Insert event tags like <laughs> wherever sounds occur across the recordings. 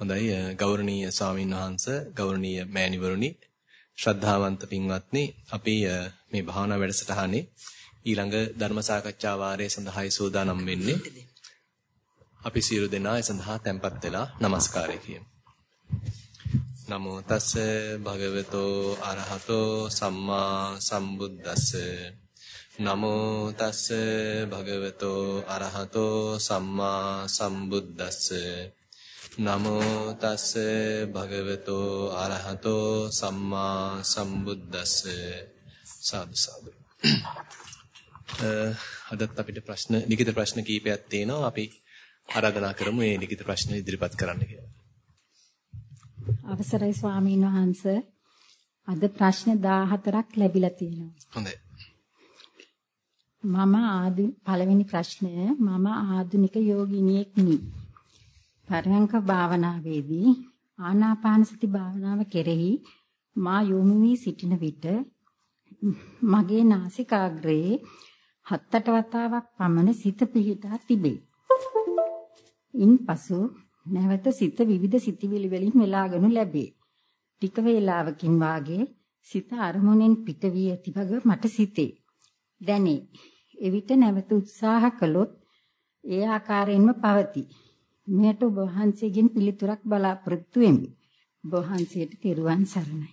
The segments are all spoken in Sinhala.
හොඳයි ගෞරවනීය ස්වාමීන් වහන්ස ගෞරවනීය මෑණිවරුනි ශ්‍රද්ධාවන්ත පින්වත්නි අපි මේ භාවනා වැඩසටහනේ ඊළඟ ධර්ම සාකච්ඡා වාරයේ සඳහායි සූදානම් වෙන්නේ. අපි සියලු දෙනා ඒ සඳහා tempත් වෙලා নমස්කාරය කියමු. නමෝ තස්ස භගවතෝ අරහතෝ සම්මා සම්බුද්දස්ස. නමෝ තස්ස භගවතෝ අරහතෝ සම්මා සම්බුද්දස්ස. නමෝ තස්ස භගවතෝ අරහතෝ සම්මා සම්බුද්දස්ස සාදු සාදු අදත් අපිට ප්‍රශ්න ලිඛිත ප්‍රශ්න කීපයක් තියෙනවා අපි ආරාධනා කරමු මේ ලිඛිත ප්‍රශ්න ඉදිරිපත් කරන්න කියලා. අවසරයි ස්වාමීන් වහන්ස අද ප්‍රශ්න 14ක් ලැබිලා තියෙනවා. හොඳයි. මම ආදි පළවෙනි ප්‍රශ්නය මම ආධුනික යෝගිනියෙක් නෙමෙයි. පරයන්ක භාවනාවේදී ආනාපාන සති භාවනාව කෙරෙහි මා යොමු වී සිටින විට මගේ නාසිකාග්‍රයේ හත්තට වතාවක් පමණ සිත පිහිටා තිබේ. ඉන්පසු නැවත සිත විවිධ සිතිවිලි වලින් වෙලාගනු ලැබේ. ටික වේලාවකින් වාගේ සිත අරමුණෙන් පිට වී ඇති බව මට සිතේ. දැනේ. එවිට නැවත උත්සාහ කළොත් ඒ ආකාරයෙන්ම පවතී. මෙයට ඔබ වහන්සේගෙන් පිළිතුරක් බලාපොරොත්තු වෙමි. ඔබ වහන්සේට තෙරුවන් සරණයි.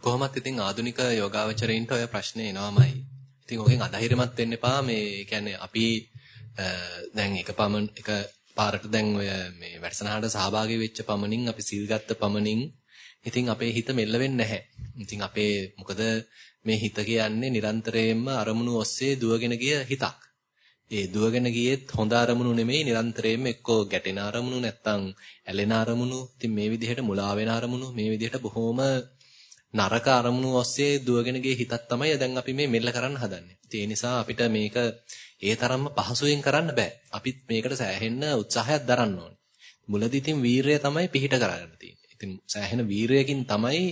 කොහොමත් ඉතින් ආදුනික යෝගාවචරයින්ට ඔය ප්‍රශ්නේ එනවාමයි. ඉතින් ඔකෙන් අධෛර්යමත් වෙන්න එපා. මේ කියන්නේ අපි දැන් එක පමණ එක පාරට දැන් ඔය මේ වැඩසටහනට සහභාගී වෙච්ච පමණින් අපි සීල් ගත්ත පමණින් ඉතින් අපේ හිත මෙල්ල වෙන්නේ නැහැ. ඉතින් අපේ මොකද මේ හිත කියන්නේ නිරන්තරයෙන්ම අරමුණු ඔස්සේ දුවගෙන ගිය හිතක්. ඒ දුවගෙන ගියෙත් හොඳ අරමුණු නෙමෙයි නිරන්තරයෙන්ම එක්කෝ ගැටෙන අරමුණු නැත්තම් ඇලෙන අරමුණු. ඉතින් මේ විදිහට මුලා වෙන අරමුණු මේ විදිහට බොහොම නරක අරමුණු ඔස්සේ දුවගෙන ගිය හිතක් තමයි දැන් අපි මේ මෙල්ල කරන්න හදන්නේ. ඒ නිසා අපිට මේක ඒ තරම්ම පහසුවෙන් කරන්න බෑ. අපිත් මේකට සෑහෙන්න උත්සාහයක් දරන්න ඕනේ. මුලදී ඉතින් වීරය තමයි පිහිට කරගන්න තියෙන්නේ. ඉතින් සෑහෙන වීරයකින් තමයි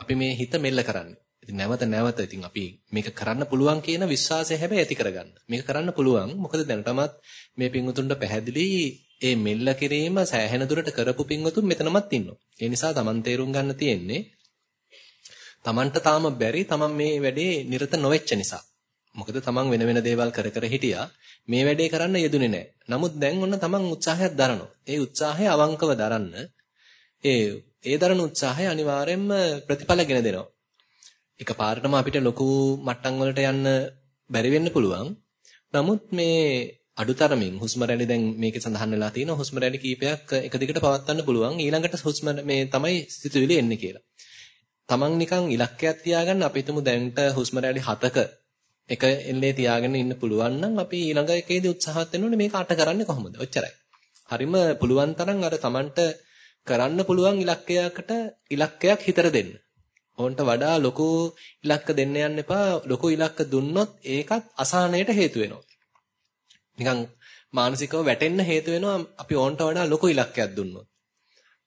අපි මේ හිත මෙල්ල කරන්නේ. ඉතින් නැවත නැවත ඉතින් අපි මේක කරන්න පුළුවන් කියන විශ්වාසය හැබැයි ඇති කරගන්න. මේක කරන්න පුළුවන්. මොකද දැනටමත් මේ පින්වුතුන්ට පැහැදිලි ඒ මෙල්ල කිරීම සෑහෙන දුරට කරපු පින්වතුන් මෙතනමත් ඉන්නවා. ඒ නිසා Taman තේරුම් ගන්න තියෙන්නේ Tamanට තාම බැරි Taman මේ වැඩේ නිරත නොවෙච්ච නිසා. මොකද Taman වෙන වෙන දේවල් කර කර හිටියා. මේ වැඩේ කරන්න යෙදුනේ නැහැ. නමුත් දැන් ඔන්න Taman උත්සාහයක් දරනවා. ඒ උත්සාහය අවංකව දරන්න ඒ ඒ දරන උත්සාහය අනිවාර්යයෙන්ම ප්‍රතිඵල ගෙන දෙනවා. එකපාරටම අපිට ලොකු මට්ටම් වලට යන්න බැරි වෙන්න පුළුවන්. නමුත් මේ අඩුතරමින් හුස්ම රැලි දැන් මේකේ සඳහන් වෙලා තියෙනවා හුස්ම රැලි කීපයක් එක දිගට පවත්වන්න පුළුවන්. ඊළඟට හුස්ම මේ තමයි සිතුවිලි එන්නේ කියලා. Taman නිකන් ඉලක්කයක් තියාගන්න අපි හිතමු දැන්ට හුස්ම රැලි 7ක එක එල්ලේ තියාගෙන ඉන්න පුළුවන් නම් අපි ඊළඟ එකේදී උත්සාහත් වෙනෝනේ මේක අට කරන්නේ කොහොමද? ඔච්චරයි. හරිම පුළුවන් තරම් අර Tamanට කරන්න පුළුවන් ඉලක්කයකට ඉලක්කයක් හිතර දෙන්න. ඕන්ට වඩා ලොකු ඉලක්ක දෙන්න යන්න එපා. ලොකු ඉලක්ක දුන්නොත් ඒකත් අසහනයට හේතු වෙනවා. නිකන් මානසිකව වැටෙන්න හේතු වෙනවා අපි ඕන්ට වඩා ලොකු ඉලක්කයක් දුන්නොත්.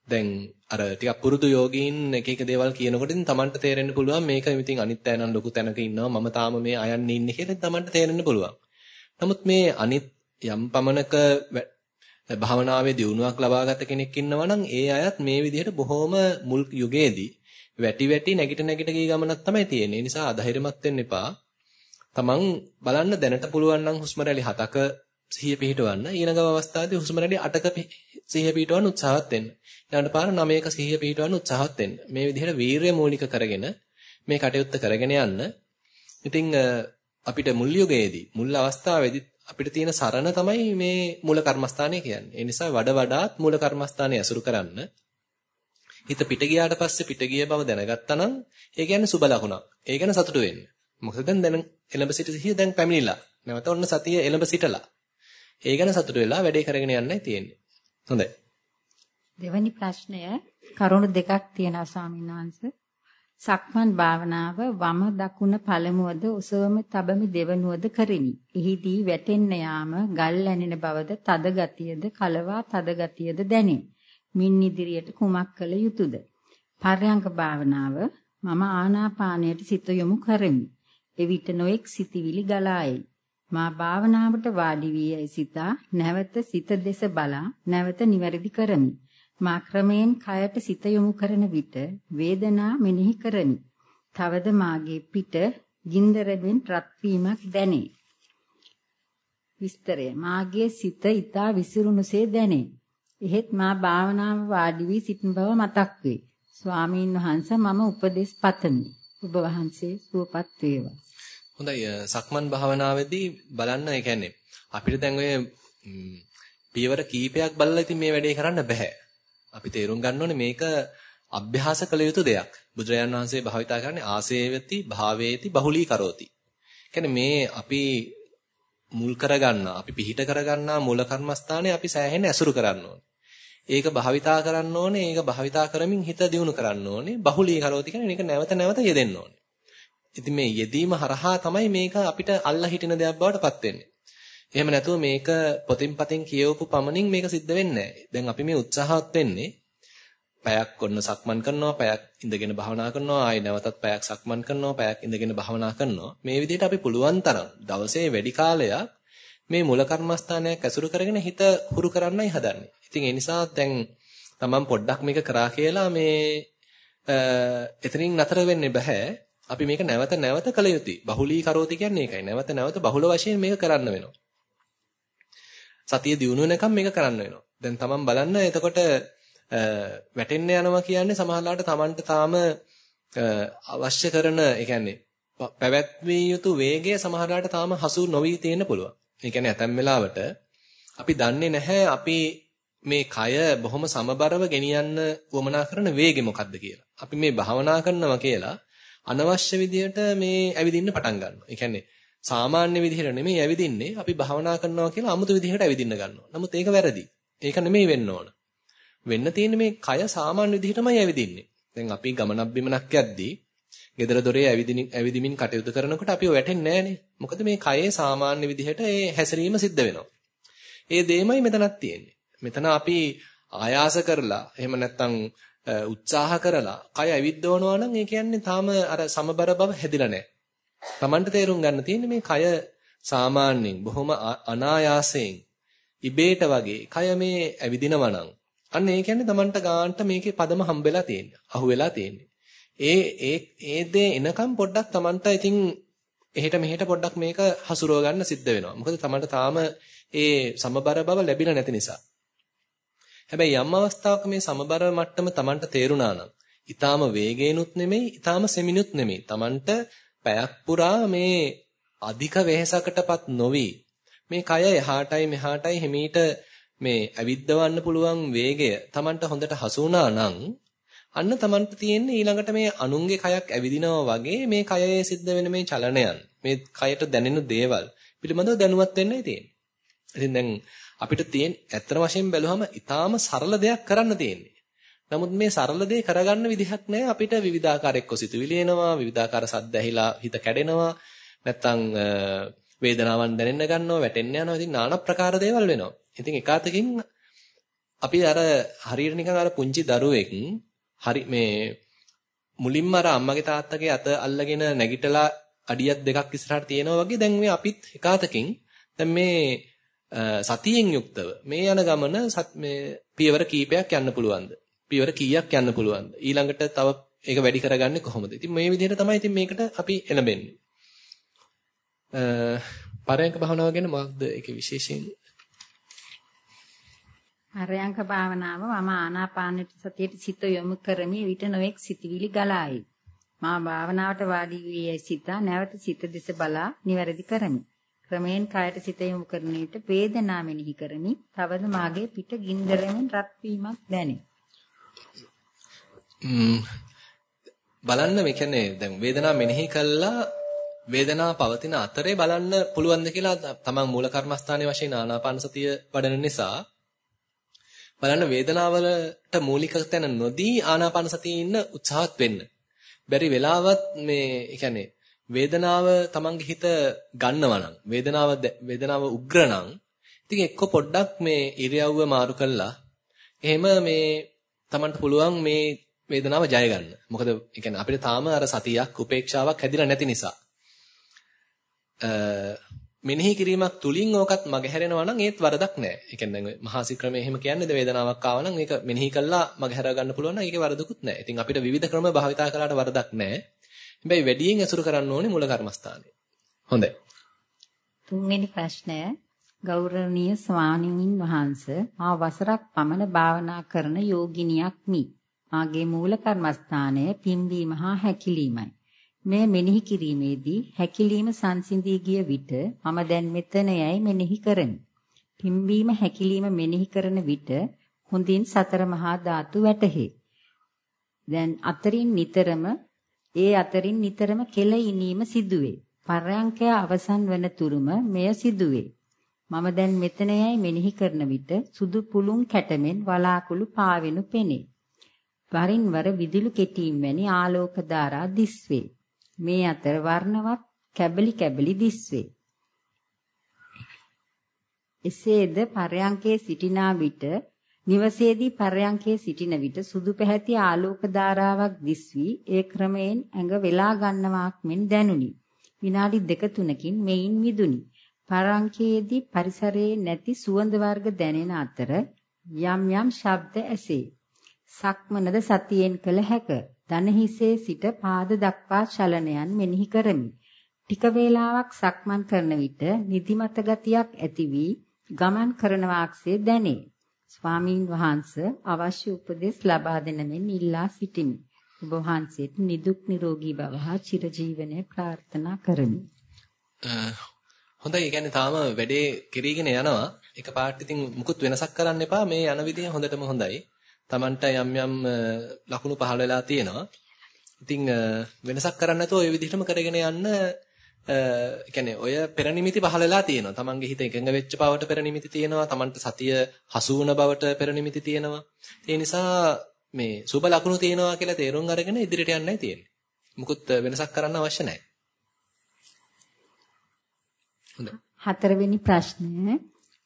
දැන් අර ටිකක් පුරුදු යෝගීන් එක එක දේවල් කියනකොට ඉතින් Tamanට තේරෙන්න පුළුවන් මේක ඉතින් අනිත් අය නම් ලොකු තැනක ඉන්නවා මම තාම මේ අයන්නේ ඉන්නේ කියලා Tamanට තේරෙන්න පුළුවන්. නමුත් මේ අනිත් යම් පමණක භාවනාවේ දියුණුවක් ලබාගත කෙනෙක් ඉන්නවා නම් ඒ අයත් මේ විදිහට බොහොම මුල් යුගයේදී වැටි වැටි නැගිට නැගිට ගිය ගමනක් තමයි තියෙන්නේ. ඒ නිසා අධෛර්යමත් වෙන්න එපා. තමන් බලන්න දැනට පුළුවන් නම් හුස්ම රැලි 7ක සිහිය පිහිටවන්න. ඊළඟ අවස්ථාවේදී හුස්ම රැලි 8ක සිහිය පිහිටවන්න උත්සාහවත් වෙන්න. ඊළඟට පාර 9ක සිහිය පිහිටවන්න උත්සාහවත් වෙන්න. මේ විදිහට වීරය මූලික කරගෙන මේ කටයුත්ත කරගෙන යන්න. ඉතින් අපිට මුල් යුගයේදී මුල් අවස්ථාවේදී අපිට තියෙන සරණ තමයි මේ මූල කර්මස්ථානය කියන්නේ. ඒ නිසා වඩ වඩාත් මූල කර්මස්ථානය ඇසුරු කරන්න. හිත පිට ගියාට පස්සේ පිට ගිය බව දැනගත්තා නම් ඒ කියන්නේ සුබ ලකුණක්. ඒ ගැන සතුටු වෙන්න. මොකද දැන් දැන් එළඹ සිට සිහිය දැන් පැමිණිලා. නැවත ඔන්න සතිය එළඹ සිටලා. ඒ ගැන සතුටු වෙලා වැඩේ කරගෙන යන්නයි තියෙන්නේ. හොඳයි. දෙවැනි ප්‍රශ්නය කරුණු දෙකක් තියෙනවා ස්වාමීන් වහන්සේ. සක්මන් භාවනාව වම දකුණ පළමුවද ඔසවම තබමි දෙවනුවද කරමි. එහිදී වැටෙන්න යාම ගල් ඇනෙන බවද තද ගතියද කලවා තද ගතියද දැනේ. මින් ඉදිරියට කුමක් කළ යුතුයද? පර්යංක භාවනාව මම ආනාපානයට සිත යොමු කරමි. එවිට නොඑක් සිතිවිලි ගලා එයි. මා භාවනාවට වාඩි වී සිතා නැවත සිත දෙස බලා නැවත නිවැරදි කරමි. මා ක්‍රමයෙන් කයට සිත යොමු කරන විට වේදනා මෙනෙහි කරමි. තවද මාගේ පිට ගින්දරෙන් රත් වීමක් දැනේ. විස්තරය මාගේ සිත ඊතා විසිරුණුසේ දැනේ. එහෙත් මා භාවනාව වාඩි වී සිටින බව මතක් වේ. ස්වාමීන් වහන්සේ මම උපදෙස් පතමි. ඔබ වහන්සේ සුවපත් වේවා. හොඳයි සක්මන් භාවනාවේදී බලන්න ඒ කියන්නේ අපිට දැන් ඔය පියවර කීපයක් බලලා ඉතින් මේ වැඩේ කරන්න බෑ. අපි තේරුම් ගන්න ඕනේ මේක අභ්‍යාස කළ යුතු දෙයක්. බුදුරජාණන් වහන්සේ භාවිතා කරන්නේ ආසේවති භාවේති බහුලී කරෝති. කියන්නේ මේ අපි මුල් කරගන්නා අපි පිහිට කරගන්නා මූල කර්මස්ථානේ අපි සෑහෙන ඇසුරු කරන්න ඕනේ. ඒක භාවිතා කරන්න ඕනේ. ඒක භාවිතා කරමින් හිත දියුණු කරන්න ඕනේ. බහුලී කරෝති කියන්නේ මේක නැවත නැවත යෙදෙන්න ඕනේ. ඉතින් මේ යෙදීම හරහා තමයි මේක අපිට අල්ලා හිටින දෙයක් බවට පත් වෙන්නේ. එහෙම නැතුව මේක පොතින් පතින් කියවපු පමණින් මේක සිද්ධ වෙන්නේ නැහැ. දැන් අපි මේ උත්සාහවත් වෙන්නේ පැයක් ඔන්න සක්මන් කරනවා, පැයක් ඉඳගෙන භාවනා කරනවා, ආයි නැවතත් පැයක් සක්මන් කරනවා, පැයක් ඉඳගෙන භාවනා කරනවා. මේ විදිහට අපි පුළුවන් තරම් දවසේ වැඩි කාලයක් මේ මුල කර්මස්ථානයක් ඇසුරු කරගෙන හිත හුරු කරන්නයි හදන්නේ. ඉතින් ඒ නිසා දැන් තමන් පොඩ්ඩක් මේක කරා කියලා මේ එතනින් නතර වෙන්න බෑ. අපි මේක නැවත නැවත කළ යුතුයි. බහුලී කරෝති කියන්නේ ඒකයි. නැවත නැවත බහුල වශයෙන් මේක කරන්න වෙනවා. සතිය දිනු වෙනකම් මේක කරන්න වෙනවා. දැන් තමන් බලන්න එතකොට වැටෙන්න යනවා කියන්නේ සමහරවිට තමන්ට තාම අවශ්‍ය කරන ඒ කියන්නේ පැවැත්විය යුතු වේගය සමහරවිට තාම හසු නොවි තියෙන්න පුළුවන්. ඒ කියන්නේ ඇතැම් වෙලාවට අපි දන්නේ නැහැ අපි මේ කය බොහොම සමබරව ගෙනියන්න වමනා කරන වේගය මොකක්ද කියලා. අපි මේ භාවනා කරනවා කියලා අනවශ්‍ය විදියට මේ ඇවිදින්න පටන් ගන්නවා. ඒ කියන්නේ සාමාන්‍ය විදිහට නෙමෙයි ඇවිදින්නේ අපි භාවනා කරනවා කියලා 아무තු විදිහට ඇවිදින්න ගන්නවා. නමුත් ඒක වැරදි. ඒක නෙමෙයි වෙන්න ඕන. වෙන්න තියෙන්නේ මේ කය සාමාන්‍ය විදිහටමයි ඇවිදින්නේ. දැන් අපි ගමනක් බිමනක් යද්දී gedara dore ඇවිදිමින් කටයුතු කරනකොට අපි වැටෙන්නේ නැහනේ. මොකද මේ කයේ සාමාන්‍ය විදිහට ඒ හැසිරීම සිද්ධ වෙනවා. ඒ දෙයමයි මෙතනක් තියෙන්නේ. මෙතන අපි ආයාස කරලා එහෙම නැත්නම් උත්සාහ කරලා කය ඇවිද්දවනවා නම් ඒ කියන්නේ තාම අර සමබර බව හැදිලා නැහැ. Tamanට තේරුම් ගන්න තියෙන්නේ මේ කය සාමාන්‍යයෙන් බොහොම අනායාසයෙන් ඉබේට වගේ කය මේ ඇවිදිනවා නම් අන්න ඒ කියන්නේ Tamanට ගාන්ට මේකේ පදම හම්බෙලා තියෙන්නේ. අහුවෙලා තියෙන්නේ. ඒ ඒ ඒ දේ එනකම් පොඩ්ඩක් Tamanට ඉතින් එහෙට මෙහෙට පොඩ්ඩක් මේක හසුරව ගන්න සිද්ධ වෙනවා. මොකද Tamanට තාම ඒ සමබර බව ලැබිලා නැති නිසා. හැබැයි යම් අවස්ථාවක මේ සමබර මට්ටම Tamanට තේරුණා නම් ඊටාම වේගේනුත් නෙමෙයි ඊටාම සෙමිනුත් නෙමෙයි Tamanට පැයක් පුරා මේ අධික වෙහෙසකටපත් නොවි මේ කය එහාටයි මෙහාටයි හිමීට මේ ඇවිද්දවන්න පුළුවන් වේගය Tamanට හොඳට හසු නම් අන්න Tamanට තියෙන්නේ ඊළඟට මේ අනුන්ගේ කයක් ඇවිදිනවා වගේ මේ කයේ සිද්ධ වෙන මේ චලනයන් මේ කයට දැනෙන දේවල් පිළිබඳව දැනුවත් වෙන්නයි තියෙන්නේ. ඉතින් දැන් අපිට තියෙන ඇත්තම වශයෙන් බැලුවම ඊටාම සරල දෙයක් කරන්න තියෙන්නේ. නමුත් මේ සරල දේ කරගන්න විදිහක් නැහැ අපිට විවිධාකාර එක්ක සිතුවිලි එනවා විවිධාකාර සද්ද ඇහිලා හිත කැඩෙනවා නැත්තම් වේදනාවන් දැනෙන්න ගන්නවා වැටෙන්න යනවා ඉතින් নানা ප්‍රකාර දේවල් වෙනවා. ඉතින් එකාතකින් අපි අර හරියට නිකන් අර පුංචි දරුවෙක් හරි මේ මුලින්ම අර අම්මගේ තාත්තගේ අත අල්ලගෙන නැගිටලා අඩියක් දෙකක් ඉස්සරහට තියෙනවා වගේ දැන් මේ අපිත් එකාතකින් දැන් මේ සතියෙන් යුක්තව මේ යන ගමන මේ පියවර කීපයක් යන්න පුළුවන්ද? පියවර කීයක් යන්න පුළුවන්ද? ඊළඟට තව ඒක වැඩි කරගන්නේ කොහොමද? ඉතින් මේ විදිහට තමයි ඉතින් මේකට අපි එළඹෙන්නේ. අ පරයන්ක භාවනාව ගැන මොකක්ද ඒකේ විශේෂයෙන්? පරයන්ක භාවනාව මම ආනාපානෙට සතියට සිත යොමු කරමි විට නොඑක් සිතවිලි ගලායි. මා භාවනාවට වාඩි වී සිතා නැවත සිත දෙස බලා නිවැරදි කරමි. ක්‍රමෙන් කායට සිත යොමු කරන විට වේදනාව මෙනෙහි කරමි. තවද මාගේ පිට ගින්දරෙන් රත් වීමක් දැනේ. බලන්න මේ කියන්නේ දැන් වේදනාව මෙනෙහි කළා වේදනාව පවතින අතරේ බලන්න පුළුවන්ද කියලා තමන් මූල කර්මස්ථානයේ වශයෙන් ආනාපාන සතිය වඩන නිසා බලන්න වේදනාවලට මූලික තැන නොදී ආනාපාන සතියේ ඉන්න උත්සාහත් වෙන්න. බැරි වෙලාවත් මේ කියන්නේ වේදනාව තමන්ගේ හිත ගන්නවා නම් වේදනාව වේදනාව උග්‍ර නම් ඉතින් එක්ක පොඩ්ඩක් මේ ඉරියව්ව මාරු කළා එහෙම මේ තමන්ට පුළුවන් මේ වේදනාව ජය ගන්න. මොකද ඒ කියන්නේ අපිට තාම අර සතියක් උපේක්ෂාවක් හැදිලා නැති නිසා. මෙනෙහි කිරීමක් තුලින් ඕකත් මගහැරෙනවා නම් ඒත් වරදක් නැහැ. ඒ කියන්නේ දැන් මහාසි ක්‍රමයේ එහෙම කියන්නේ වේදනාවක් ආව නම් ඒක මෙනෙහි කළා මගහැර ගන්න පුළුවන් නම් ඒකේ වරදකුත් නැහැ. ඉතින් අපිට විවිධ ක්‍රම භාවිතා කළාට වරදක් නැහැ. හැබැයි වැඩියෙන් ඇසුරු කරන්න ඕනේ මූල කර්මස්ථානේ. හොඳයි. තුන්වෙනි ප්‍රශ්නය ගෞරවනීය ස්වාමීන් වහන්ස මා වසරක් පමණ භාවනා කරන යෝගිනියක් මි. මාගේ මූල කර්මස්ථානය පිම්බීම හා හැකිලීමයි. මේ මෙනෙහි කිරීමේදී හැකිලීම සංසිඳී ගිය විට මම දැන් මෙතන යයි මෙනෙහි කරමි. පිම්බීම හැකිලීම මෙනෙහි කරන විට හොඳින් සතර මහා ධාතු වැටහේ. දැන් අතරින් නිතරම ඒ අතරින් නිතරම කෙල ඉනීම සිදුවේ. පර්යංකය අවසන් වන තුරුම මෙය සිදුවේ. මම දැන් මෙතන යයි මෙනෙහි කරන විට සුදු පුළුන් කැටමෙන් වලාකුළු පාවෙනු පෙනේ. වරින් වර විදුලි කෙටීම් වැනි ආලෝක ධාරා දිස්වේ. මේ අතර වර්ණවත් කැබලි කැබලි දිස්වේ. එසේද පරයන්කේ සිටිනා විට නිවසේදී පරයන්කේ සිටින විට සුදු පැහැති ආලෝක ධාරාවක් දිස්වි ඒ ක්‍රමයෙන් ඇඟ වෙලා ගන්නවාක් මෙන් දැනුනි. විනාඩි දෙක තුනකින් මෙයින් මිදුනි. පරයන්කේදී පරිසරයේ නැති සුවඳ වර්ග දැනෙන අතර යම් යම් ශබ්ද ඇසේ. සක්මනද සතියෙන් කළ හැක. දන හිසේ සිට පාද දක්වා චලනයන් මෙනෙහි කරමි. ටික වේලාවක් සක්මන් කරන විට නිදිමත ගතියක් ඇති වී ගමන් කරන වාක්සේ දැනේ. ස්වාමීන් වහන්ස අවශ්‍ය උපදෙස් ලබා දෙන මෙන් ඉල්ලා සිටිමි. ඔබ වහන්සේට නිදුක් නිරෝගී භව හා චිරජීවනය ප්‍රාර්ථනා කරමි. හොඳයි. ඒ කියන්නේ තාම වැඩේ කෙරීගෙන යනවා. එක පාට ඉතින් මුකුත් වෙනසක් කරන්න එපා. මේ යන විදිය හොඳටම හොඳයි. Tamanට යම් යම් ලකුණු පහළ වෙලා තියෙනවා. ඉතින් වෙනසක් කරන්න නැතුව ওই විදිහටම කරගෙන යන්න කියන්නේ ඔය පෙරනිමිති පහළ වෙලා තියෙනවා. Tamanගේ හිත එකඟ වෙච්ච බවට පෙරනිමිති තියෙනවා. Tamanට සතිය හසු වුණ බවට පෙරනිමිති තියෙනවා. ඒ නිසා මේ සුබ ලකුණු තියෙනවා කියලා තේරුම් අරගෙන ඉදිරියට යන්නයි තියෙන්නේ. මුකුත් වෙනසක් කරන්න අවශ්‍ය නැහැ. හොඳයි. හතරවෙනි ප්‍රශ්නය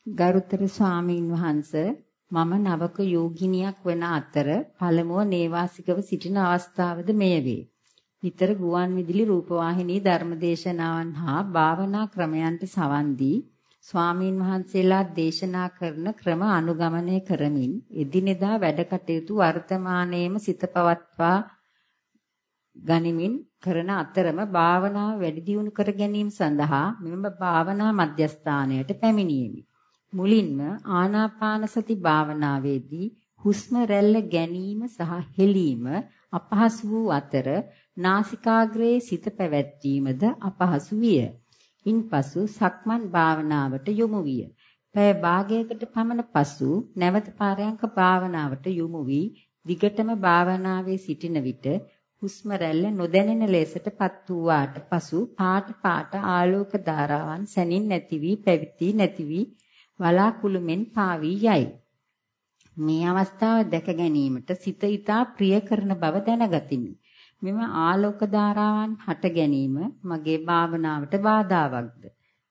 ගරුතර ස්වාමීන් වහන්සේ මම නවක යෝගිනියක් වන අතර පළමුව නේවාසිකව සිටින අවස්ථාවද මෙය වේ. නිතර ගුවන් විදුලි රූපවාහිනී ධර්මදේශනාවන් හා භාවනා ක්‍රමයන්ට සවන් දී ස්වාමීන් වහන්සේලා දේශනා කරන ක්‍රම අනුගමනය කරමින් එදිනෙදා වැඩ කටයුතු වර්තමානයේම සිත පවත්වා ගනිමින් කරන අතරම භාවනාව වැඩි දියුණු කර ගැනීම සඳහා මෙම භාවනා මධ්‍යස්ථානයට පැමිණීමේ. මුලින්ම ආනාපාන සති භාවනාවේදී හුස්ම රැල්ල ගැනීම සහ හෙලීම අපහසු වූ අතර නාසිකාග්‍රයේ සිත පැවැත්වීමද අපහසු විය. ඉන්පසු සක්මන් භාවනාවට යොමු විය. පැය භාගයකට පමණ පසු නැවත පාරයන්ක භාවනාවට යොමු වී දිගටම භාවනාවේ සිටින විට හුස්ම රැල්ල නොදැනෙන ලෙසටපත් වූාට පසු පාට පාට ආලෝක ධාරාවන් සැනින් නැති වී පැවිති නැති වී වලාකුළු මෙන් පාවී යයි. මේ අවස්ථාව දැක ගැනීමට සිත ඊතා ප්‍රිය කරන බව දැනගතිමි. මෙම ආලෝක ධාරාවන් හට ගැනීම මගේ භාවනාවට බාධාවක්ද?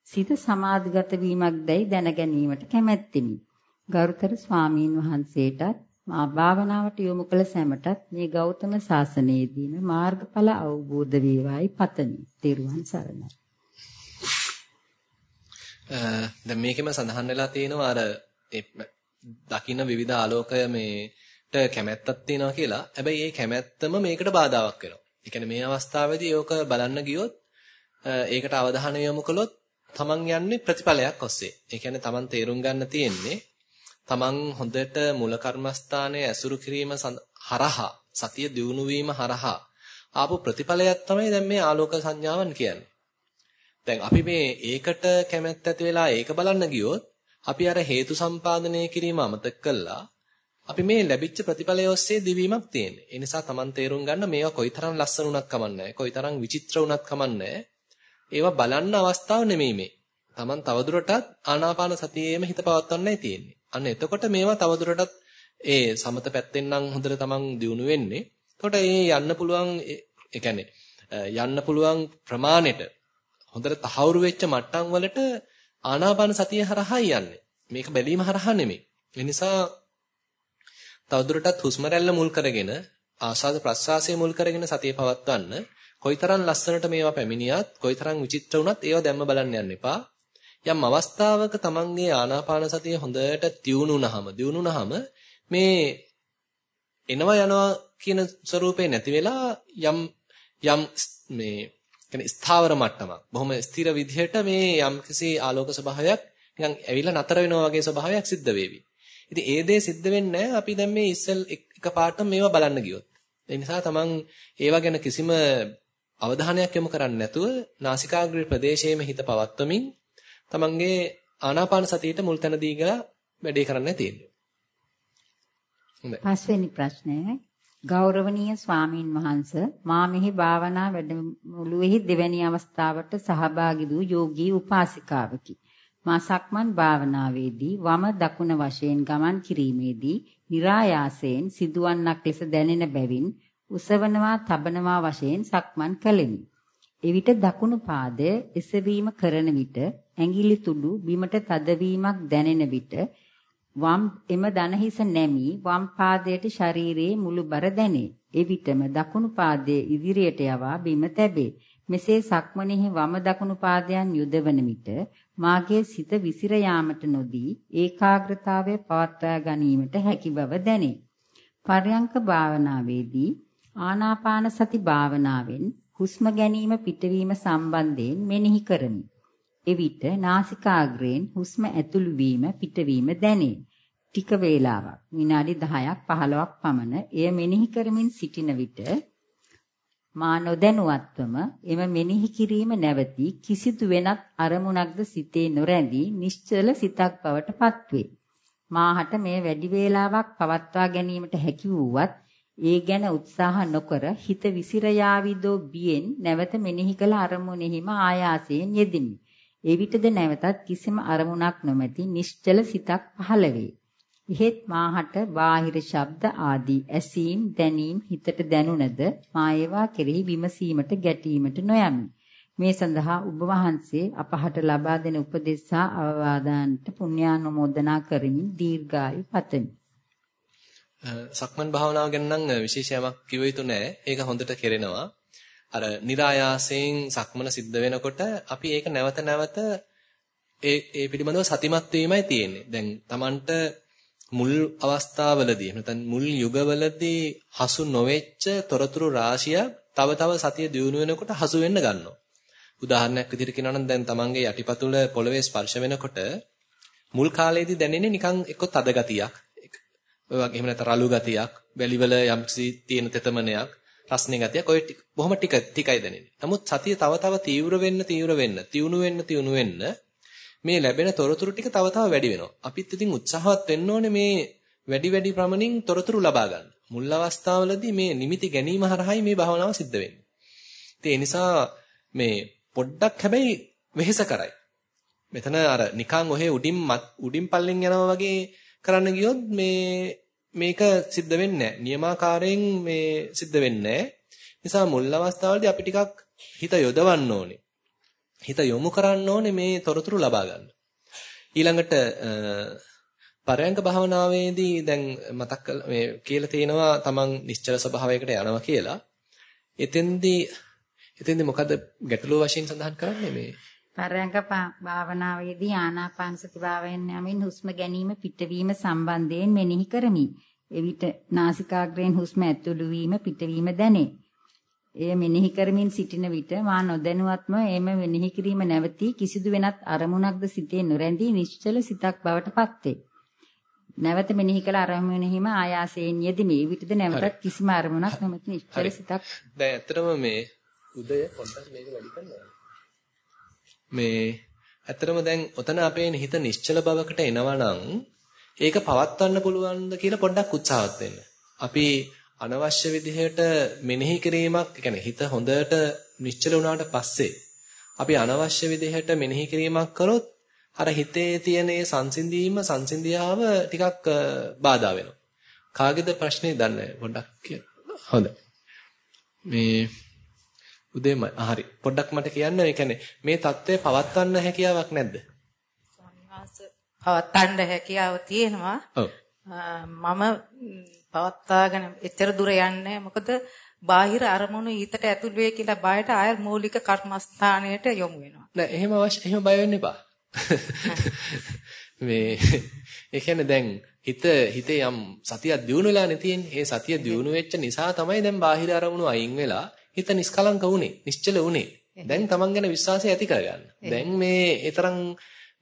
සිත සමාධිගත වීමක්දයි දැන ගැනීමට කැමැත්තෙමි. ගරුතර ස්වාමීන් වහන්සේටත් මා භාවනාවට යොමු කළ සැමටත් මේ ගෞතම සාසනයේදීම මාර්ගඵල අවබෝධ වේවායි පතමි. තෙරුවන් සරණයි. දැන් මේකෙම සඳහන් වෙලා තියෙනවා අර දකින්න විවිධ ආලෝකය මේට කැමැත්තක් තියෙනවා කියලා. හැබැයි මේ කැමැත්තම මේකට බාධාවක් වෙනවා. ඒ කියන්නේ මේ අවස්ථාවේදී ඕක බලන්න ගියොත් ඒකට අවධානය යොමු කළොත් තමන් යන්නේ ප්‍රතිඵලයක් ඔස්සේ. ඒ කියන්නේ තමන් තේරුම් ගන්න තියෙන්නේ තමන් හොඳට මූල කර්මස්ථානයේ ඇසුරු කිරීම හරහා සතිය දියුණු වීම හරහා ආපු ප්‍රතිඵලයක් තමයි දැන් මේ ආලෝක සංඥාවන් කියන්නේ. දැන් අපි මේ ඒකට කැමැත්ත ඇති වෙලා ඒක බලන්න ගියොත් අපි අර හේතු සම්පාදනය කිරීම අමතක කළා. අපි මේ ලැබිච්ච ප්‍රතිඵලය ඔස්සේ දිවීමක් තියෙන්නේ. ඒ නිසා Taman තේරුම් ගන්න මේවා කොයිතරම් ලස්සන උනත් කමන්නේ කොයිතරම් විචිත්‍ර උනත් කමන්නේ ඒවා බලන්න අවස්ථාව නෙමෙයි මේ. Taman තවදුරටත් ආනාපාන සතියේම හිත පවත්වන්නයි තියෙන්නේ. අන්න එතකොට මේවා තවදුරටත් ඒ සමත පැත්තෙන් නම් හොඳට තමන් දියුණු වෙන්නේ. එතකොට ඒ යන්න පුළුවන් ඒ කියන්නේ යන්න පුළුවන් ප්‍රමාණයට හොඳට තහවුරු වෙච්ච මට්ටම් වලට ආනාපාන සතිය හරහා යන්නේ. මේක බැලීම හරහා නෙමෙයි. ඒ නිසා තවදුරටත් හුස්ම රැල්ල මුල් කරගෙන ආස්වාද ප්‍රස්වාසය මුල් කරගෙන සතිය පවත්වන්න කොයිතරම් ලස්සනට මේවා පැමිණියත් කොයිතරම් විචිත්‍ර වුණත් ඒවා දැම්ම බලන්න යන්න එපා. යම් අවස්ථාවක තමන්ගේ ආනාපාන සතිය හොඳට තියුණුනහම දියුණුනහම මේ එනවා යනවා කියන ස්වરૂපේ නැති වෙලා යම් යම් මේ කියන්නේ ස්ථාවර මට්ටමක් බොහොම ස්ථිර විදිහට මේ යම්කිසි ආලෝක ස්වභාවයක් නිකන් ඇවිල්ලා නතර වෙනවා වගේ ස්වභාවයක් සිද්ධ වෙවි. ඉතින් ඒ දේ සිද්ධ වෙන්නේ අපි දැන් මේ ඉස්සල් එකපාරට මේවා බලන්න ගියොත්. ඒ නිසා තමන් ඒවා ගැන කිසිම අවධානයක් යොමු කරන්නේ නැතුව නාසිකාග්‍ර ප්‍රදේශයේම හිත පවත්වමින් තමන්ගේ ආනාපාන සතියට මුල් තැන දීලා වැඩේ කරන්න තියෙන්නේ. හොඳයි. පස්වෙනි ප්‍රශ්නය ගෞරවනීය ස්වාමින් වහන්ස මා මෙහි භාවනා වැඩමුළුවේහි දෙවැනි අවස්ථාවට සහභාගී වූ යෝගී උපාසිකාවකි. මා සක්මන් භාවනාවේදී වම දකුණ වශයෙන් ගමන් කිරීමේදී નિરાයාසයෙන් සිදුවන්නක් ලෙස දැනෙන බැවින් උසවනවා තබනවා වශයෙන් සක්මන් කළෙමි. එවිට දකුණු පාදය එසවීම කරන විට ඇඟිලි තුඩු බිමට තදවීමක් දැනෙන විට වම් එම දනහිස නැමි වම් පාදයට ශරීරයේ මුළු බර දැනේ. එවිටම දකුණු පාදයේ ඉදිරියට යවා බිම තැබේ. මෙසේ සක්මනේහි වම දකුණු පාදයන් යොදවන විට මාගේ සිත විසිර යාමට නොදී ඒකාග්‍රතාවය පවත්වා ගැනීමට හැකි බව දැනේ. පර්යංක භාවනාවේදී ආනාපාන සති භාවනාවෙන් හුස්ම ගැනීම පිටවීම සම්බන්ධයෙන් මෙනෙහි කරමි. එවිට නාසිකාග්‍රයෙන් හුස්ම ඇතුළු වීම පිටවීම දැනේ. ටික වේලාවක් විනාඩි 10ක් 15ක් පමණ එය මෙනෙහි කරමින් සිටින විට මා නොදැනුවත්වම එම මෙනෙහි කිරීම නැවතී කිසිදු වෙනත් අරමුණක්ද සිතේ නොරැඳී නිශ්චල සිතක් බවට පත්වේ. මාහට මේ වැඩි වේලාවක් පවත්වා ගැනීමට හැකි වුවත් ඒ ගැන උත්සාහ නොකර හිත විසිර යාවිදෝ බියෙන් නැවත මෙනෙහි කළ අරමුණෙහිම ආයාසයෙන් යෙදිමි. එවිටද නැවතත් කිසිම අරමුණක් නොමැති නිශ්චල සිතක් පහළ වේ. එහෙත් මාහට බාහිර ශබ්ද ආදී ඇසීම් දැනීම් හිතට දැනුණද මා ඒවා කෙරෙහි විමසීමට ගැටීමට නොයමි. මේ සඳහා ඔබ වහන්සේ අපහට ලබා දෙන උපදෙස් සහ අවවාදයන්ට පුණ්‍යානුමෝදනා කරමින් දීර්ඝායු පතමි. සක්මන් භාවනාව ගැන නම් විශේෂයක් කිව යුතු නෑ. ඒක හොඳට කෙරෙනවා. අර નિરાයාසයෙන් සක්මන සිද්ධ වෙනකොට අපි ඒක නැවත නැවත ඒ ඒ පිළිබඳව සතිමත් වීමයි තියෙන්නේ. දැන් Tamanට මුල් අවස්ථාවලදී නැත්නම් මුල් යුගවලදී හසු නොවෙච්ච තොරතුරු රාශියක් තව තව සතිය දියුණු වෙනකොට හසු වෙන්න ගන්නවා. උදාහරණයක් විදිහට කියනවා නම් දැන් Tamanගේ යටිපතුල පොළවේ ස්පර්ශ වෙනකොට මුල් කාලේදී දැනෙන්නේ නිකන් එක්ක තද ගතියක් ඔය වගේ එහෙම නැත්නම් රළු ගතියක්, වැලිවල යම්කිසි තියෙන තෙතමනයක්, රස්නේ ගතියක් ඔය බොහොම ටික ටිකයි දැනෙන්නේ. නමුත් සතිය තව තව තීව්‍ර වෙන්න තීව්‍ර වෙන්න, තියුණු වෙන්න තියුණු වෙන්න මේ ලැබෙන තොරතුරු ටික තව තව වැඩි වෙනවා. අපිත් ඉතින් උත්සාහවත් වෙන්න ඕනේ මේ වැඩි වැඩි ප්‍රමණින් තොරතුරු ලබා ගන්න. මුල් අවස්ථාවලදී මේ නිමිති ගැනීම හරහායි මේ භාවනාව සිද්ධ වෙන්නේ. ඒ නිසා මේ පොඩ්ඩක් හැබැයි වෙහෙස කරයි. මෙතන අර නිකන් ඔහෙ උඩින් උඩින් පල්ලෙන් යනවා වගේ කරන්න ගියොත් මේ මේක සිද්ධ වෙන්නේ නැහැ. නියමාකාරයෙන් මේ සිද්ධ වෙන්නේ නිසා මුල් අවස්ථාවේදී අපි ටිකක් හිත යොදවන්න ඕනේ. හිත යොමු කරන්න ඕනේ මේ තොරතුරු ලබා ගන්න. ඊළඟට පරයන්ක භාවනාවේදී දැන් මතක් මේ කියලා තියෙනවා තමන් නිශ්චල ස්වභාවයකට යනවා කියලා. එතෙන්දී එතෙන්දී මොකද ගැටලුව වශයෙන් සඳහන් කරන්නේ මේ පරයන්ක භාවනාවේදී ආනාපාන සති භාවයෙන් යමින් හුස්ම ගැනීම පිටවීම සම්බන්ධයෙන් මෙනෙහි කරමි. එවිට නාසිකාග්‍රයෙන් හුස්ම ඇතුළු වීම පිටවීම දැනේ. එය මෙනෙහි කරමින් සිටින විට මා නොදැනුවත්ම එම මෙනෙහි කිරීම නැවතී කිසිදු වෙනත් අරමුණක්ද සිතේ නොරැඳී නිශ්චල සිතක් බවට පත්වේ. නැවත මෙනෙහි කළ අරමුණෙහිම ආයාසයෙන් යෙදෙමි. විටද නැවතත් කිසිම අරමුණක් නොමැති නිශ්චල සිතක්. දැන් ඇත්තටම මේ උදය පොඩ්ඩක් මේක වැඩි කරනවා. මේ ඇත්තටම දැන් ඔතන අපේ හිත නිශ්චල බවකට එනවා නම් ඒක පවත්වන්න පුළුවන්ද කියලා පොඩ්ඩක් උත්සාහවත් වෙන්න. අපි අනවශ්‍ය විදිහට මෙනෙහි කිරීමක් يعني හිත හොඳට නිශ්චල වුණාට පස්සේ අපි අනවශ්‍ය විදිහට මෙනෙහි කිරීමක් කරොත් අර හිතේ තියෙන ඒ සංසිඳීම සංසිඳියාව ටිකක් බාධා වෙනවා. කාගේද ප්‍රශ්නේ දන්නේ පොඩ්ඩක් කියලා. හොඳයි. මේ උදේම හරි පොඩ්ඩක් මට කියන්න ඒ කියන්නේ මේ தත්ත්වය පවත්වන්න හැකියාවක් නැද්ද? පවත්වන්න හැකියාව තියෙනවා. ඔව්. මම පවත්වාගෙන එච්චර දුර යන්නේ මොකද බාහිර අරමුණු ඊතට ඇතුල් වෙයි කියලා බයට ආය මූලික කර්මස්ථානයට යොමු වෙනවා නෑ එහෙම අවශ්‍ය එහෙම බය වෙන්න එපා <laughs> මේ ඒ කියන්නේ දැන් හිත හිතේ යම් සතියක් දියුණු වෙලානේ තියෙන්නේ. ඒ සතිය දියුණු වෙච්ච නිසා තමයි දැන් බාහිර අරමුණු අයින් වෙලා හිත නිස්කලංක වුනේ, නිශ්චල වුනේ. දැන් Taman ගැන විශ්වාසය ඇති කරගන්න. දැන් මේ ඊතරම්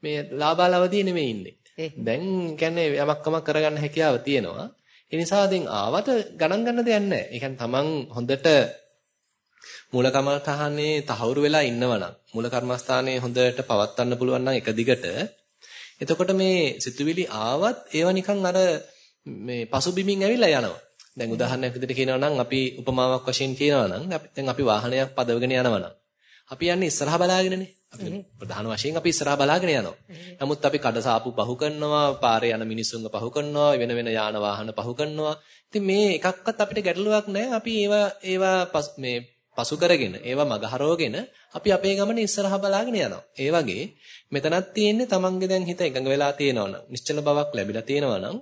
මේ ලාභාලවදී නෙමෙයි ඉන්නේ. දැන් කියන්නේ යමක් කමක් කරගන්න හැකියාව තියෙනවා. ඒ නිසා දැන් ආවට ගණන් ගන්න දෙයක් නැහැ. ඒ කියන්නේ Taman හොඳට මූල කර්මස්ථානයේ තහවුරු වෙලා ඉන්නවනම් මූල කර්මස්ථානයේ හොඳට පවත්වන්න පුළුවන් නම් එක දිගට එතකොට මේ සිතුවිලි ආවත් ඒවා නිකන් අර මේ පසුබිමින් ඇවිල්ලා යනවා. දැන් උදාහරණයක් විදිහට කියනවා නම් අපි උපමාවක් වශයෙන් කියනවා නම් දැන් අපි වාහනයක් පදවගෙන යනවා නම් අපි යන්නේ ඉස්සරහා බලාගෙනනේ. අපි ප්‍රධාන වශයෙන් අපි ඉස්සරහා බලාගෙන යනවා. නමුත් අපි කඩසාපු පහු කරනවා, පාරේ යන මිනිස්සුන්ව පහු කරනවා, වෙන වෙන යාන වාහන පහු කරනවා. ඉතින් මේ එකක්වත් අපිට ගැටලුවක් නැහැ. අපි ඒවා ඒවා මේ පසු කරගෙන ඒවා මගහරවගෙන අපි අපේ ගමන ඉස්සරහා බලාගෙන යනවා. ඒ වගේ මෙතනත් තියෙන්නේ තමන්ගේ දැන් හිත එකඟ වෙලා තියෙනවනම් නිශ්චල බවක් ලැබිලා තියෙනවනම්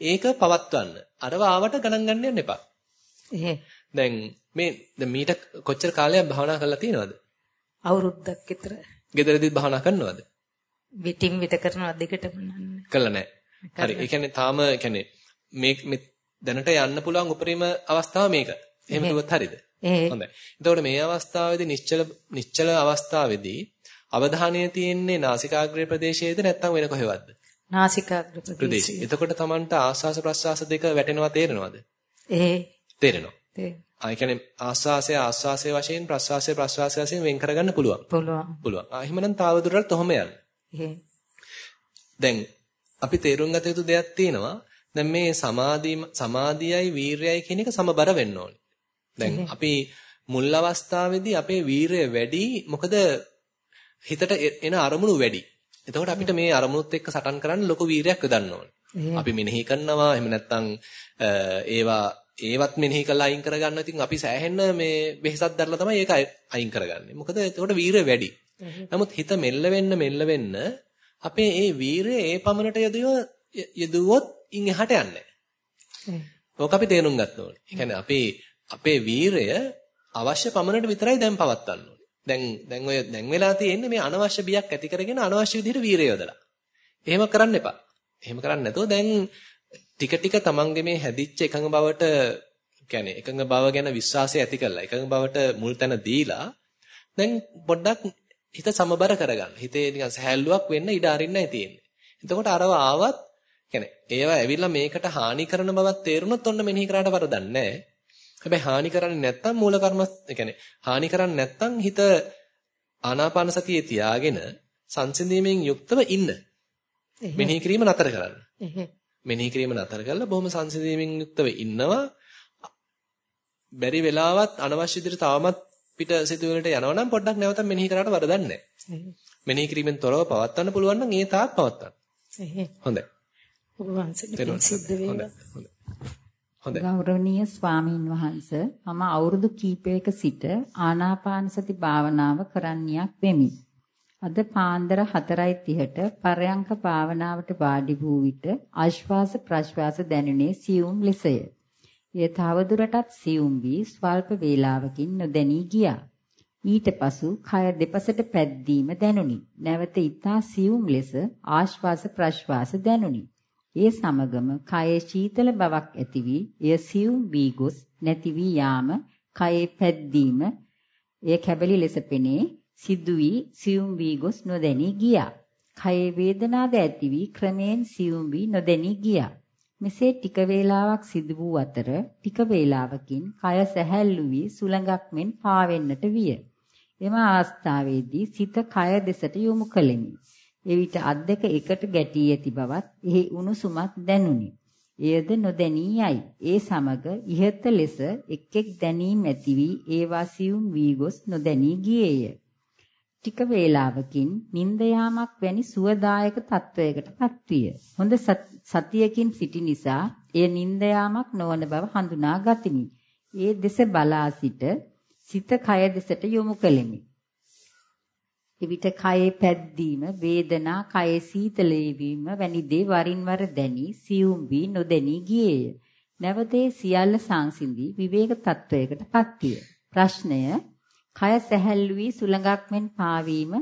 ඒක පවත්වන්න. අරව ආවට ගණන් ගන්න යන්න එපා. දැන් මේ දැන් මීට කොච්චර කාලයක් භාවනා කරලා තියෙනවද? අවුරුද්දක් විතර. ගෙදරදිත් භාවනා කරනවද? විටින් විට කරනවා දෙකටම නන්නේ. කළා නැහැ. හරි. ඒ කියන්නේ තාම කියන්නේ මේ දැනට යන්න පුළුවන් උපරිම අවස්ථාව මේක. එහෙම කිව්වොත් හරියද? හොඳයි. එතකොට මේ අවස්ථාවේදී නිශ්චල නිශ්චල අවස්ථාවේදී අවධානය තියෙන්නේ නාසිකාග්‍රේ ප්‍රදේශයේද නැත්නම් වෙන කොහෙවත්ද? නාසිකාග්‍රේ ප්‍රදේශය. එතකොට Tamanට ආස්වාස ප්‍රස්වාස දෙක වැටෙනවා තේරෙනවද? ඒ තේරෙනවා. ආ කියන්නේ ආස්වාසය ආස්වාසය වශයෙන් ප්‍රස්වාසය ප්‍රස්වාසය වශයෙන් වෙන් කරගන්න පුළුවන්. පුළුවන්. පුළුවන්. ආ එහෙමනම් තාවදුරටත් ඔහොම යන්න. දැන් අපි තේරුම් ගත යුතු දෙයක් තියෙනවා. දැන් මේ සමාධි සමාධියයි වීරයයි කියන එක සමබර වෙන්න ඕනේ. දැන් අපි මුල් අවස්ථාවේදී අපේ වීරය වැඩි මොකද හිතට එන අරමුණු වැඩි. එතකොට අපිට මේ අරමුණුත් එක්ක සටන් කරන්න ලොකු වීරයක් යොදන්න ඕනේ. අපි මෙනෙහි කරනවා එහෙම නැත්නම් ඒවා ඒවත් මෙනෙහි කරලා අයින් කරගන්න. ඉතින් අපි සෑහෙන්න මේ වෙහසක් දරලා තමයි ඒක අයින් කරගන්නේ. මොකද එතකොට වීරය වැඩි. නමුත් හිත මෙල්ල වෙන්න මෙල්ල වෙන්න අපේ ඒ වීරය ඒ පමණට යදුවොත් ඉන් එහාට යන්නේ නැහැ. ඕක අපි තේරුම් ගන්න ඕනේ. ඒ කියන්නේ අපේ අපේ වීරය අවශ්‍ය පමණට විතරයි දැන් පවත්වන්න ඕනේ. දැන් දැන් ඔය දැන් වෙලා තියෙන්නේ මේ අනවශ්‍ය බියක් ඇති කරගෙන අනවශ්‍ය විදිහට වීරය යොදලා. එහෙම කරන්න එපා. එහෙම කරන්නේ නැතුව දැන් ටික ටික තමන්ගේ මේ හැදිච්ච එකඟ බවට කියන්නේ එකඟ බව ගැන විශ්වාසය ඇති කරලා එකඟ බවට මුල් තැන දීලා දැන් පොඩ්ඩක් හිත සමබර කරගන්න. හිතේ නිකන් සහැල්ලුවක් වෙන්න ඉඩ අරින්නයි තියෙන්නේ. එතකොට අරව ආවත් කියන්නේ ඒවා ඇවිල්ලා මේකට හානි කරන බවක් තේරුනොත් ඔන්න මෙනෙහි කරාට වරදක් නැහැ. හැබැයි හානි කරන්නේ නැත්තම් මූල කර්ම කියන්නේ හානි කරන්නේ නැත්තම් හිත ආනාපාන සතියේ තියාගෙන සංසිඳීමෙන් යුක්තව ඉන්න. මෙනෙහි කිරීම නතර කරන්න. මෙනෙහි කිරීම නතර කරලා බොහොම සංසිඳීමෙන් යුක්තව ඉන්නවා. බැරි වෙලාවත් අනවශ්‍ය විදිහට තවමත් පිට සිතුවලට යනවා නම් පොඩ්ඩක් නැවත මෙනෙහි කරාට වරදක් නැහැ. මෙනෙහි කිරීමෙන් තොරව පවත්වන්න පුළුවන් නම් ඒ තාත් පවත්වන්න. හොඳයි. ඔබ වහන්සේට සිද්ධ වේවා. හොඳයි. හොඳයි. ගෞරවනීය ස්වාමින් වහන්සේ මම අවුරුදු කීපයක සිට ආනාපාන සති භාවනාව කරන්නියක් වෙමි. අද පාන්දර 4:30ට පරයන්ක භාවනාවට වාඩි වූ විට ආශ්වාස ප්‍රශ්වාස දැනුනේ සියුම් ලෙසය. එය තවදුරටත් සියුම් වී ස්වල්ප වේලාවකින් නොදැනී ගියා. ඊට පසු කය දෙපසට පැද්දීම දැනුනි. නැවත ඊතා සියුම් ලෙස ආශ්වාස ප්‍රශ්වාස දැනුනි. ඒ සමගම කයේ සීතල බවක් ඇති වී එය සියුම් වී ගොස් නැති වී යාම කයේ පැද්දීම එය කැබලි ලෙස පෙනේ සිදු වී සියුම් වී ගොස් නොදැනී ගියා. කයේ වේදනාද ඇති වී ක්‍රමයෙන් සියුම් වී නොදැනී ගියා. මෙසේ ටික වේලාවක් සිදු වූ අතර ටික වේලාවකින් කය සැහැල්ලු වී සුළඟක් මෙන් පාවෙන්නට විය. එම අවස්ථාවේදී සිත කය දෙසට යොමු කළෙමි. එවිට අත් දෙක එකට ගැටී ඇති බවත් එහි උණුසුමක් දැනුනි. එයද නොදැනී යයි. ඒ සමග ඉහත ලෙස එක් එක් දැනීම් ඇති වී ඒවා සියුම් වී ගොස් නොදැනී ගියේය. ටික වේලාවකින් නිින්ද යාමක් වැනි සුවදායක තත්වයකට පත්විය. හොඳ සතියකින් සිටි නිසා එය නිින්ද යාමක් නොවන බව හඳුනා ගතිමි. ඒ දෙස බලා සිට සිත කය දෙසට යොමු කෙලිමි. එවිට කයේ පැද්දීම, වේදනා, කයේ සීතලේ වීම වැනි දේ වරින් වර දැනි, සියුම් වී නොදැනී ගියේය. නැවතේ සියල්ල සංසිඳී විවේක තත්වයකට පත්විය. ප්‍රශ්නය කය සැහැල්ලු වී සුළඟක් මෙන් පාවීම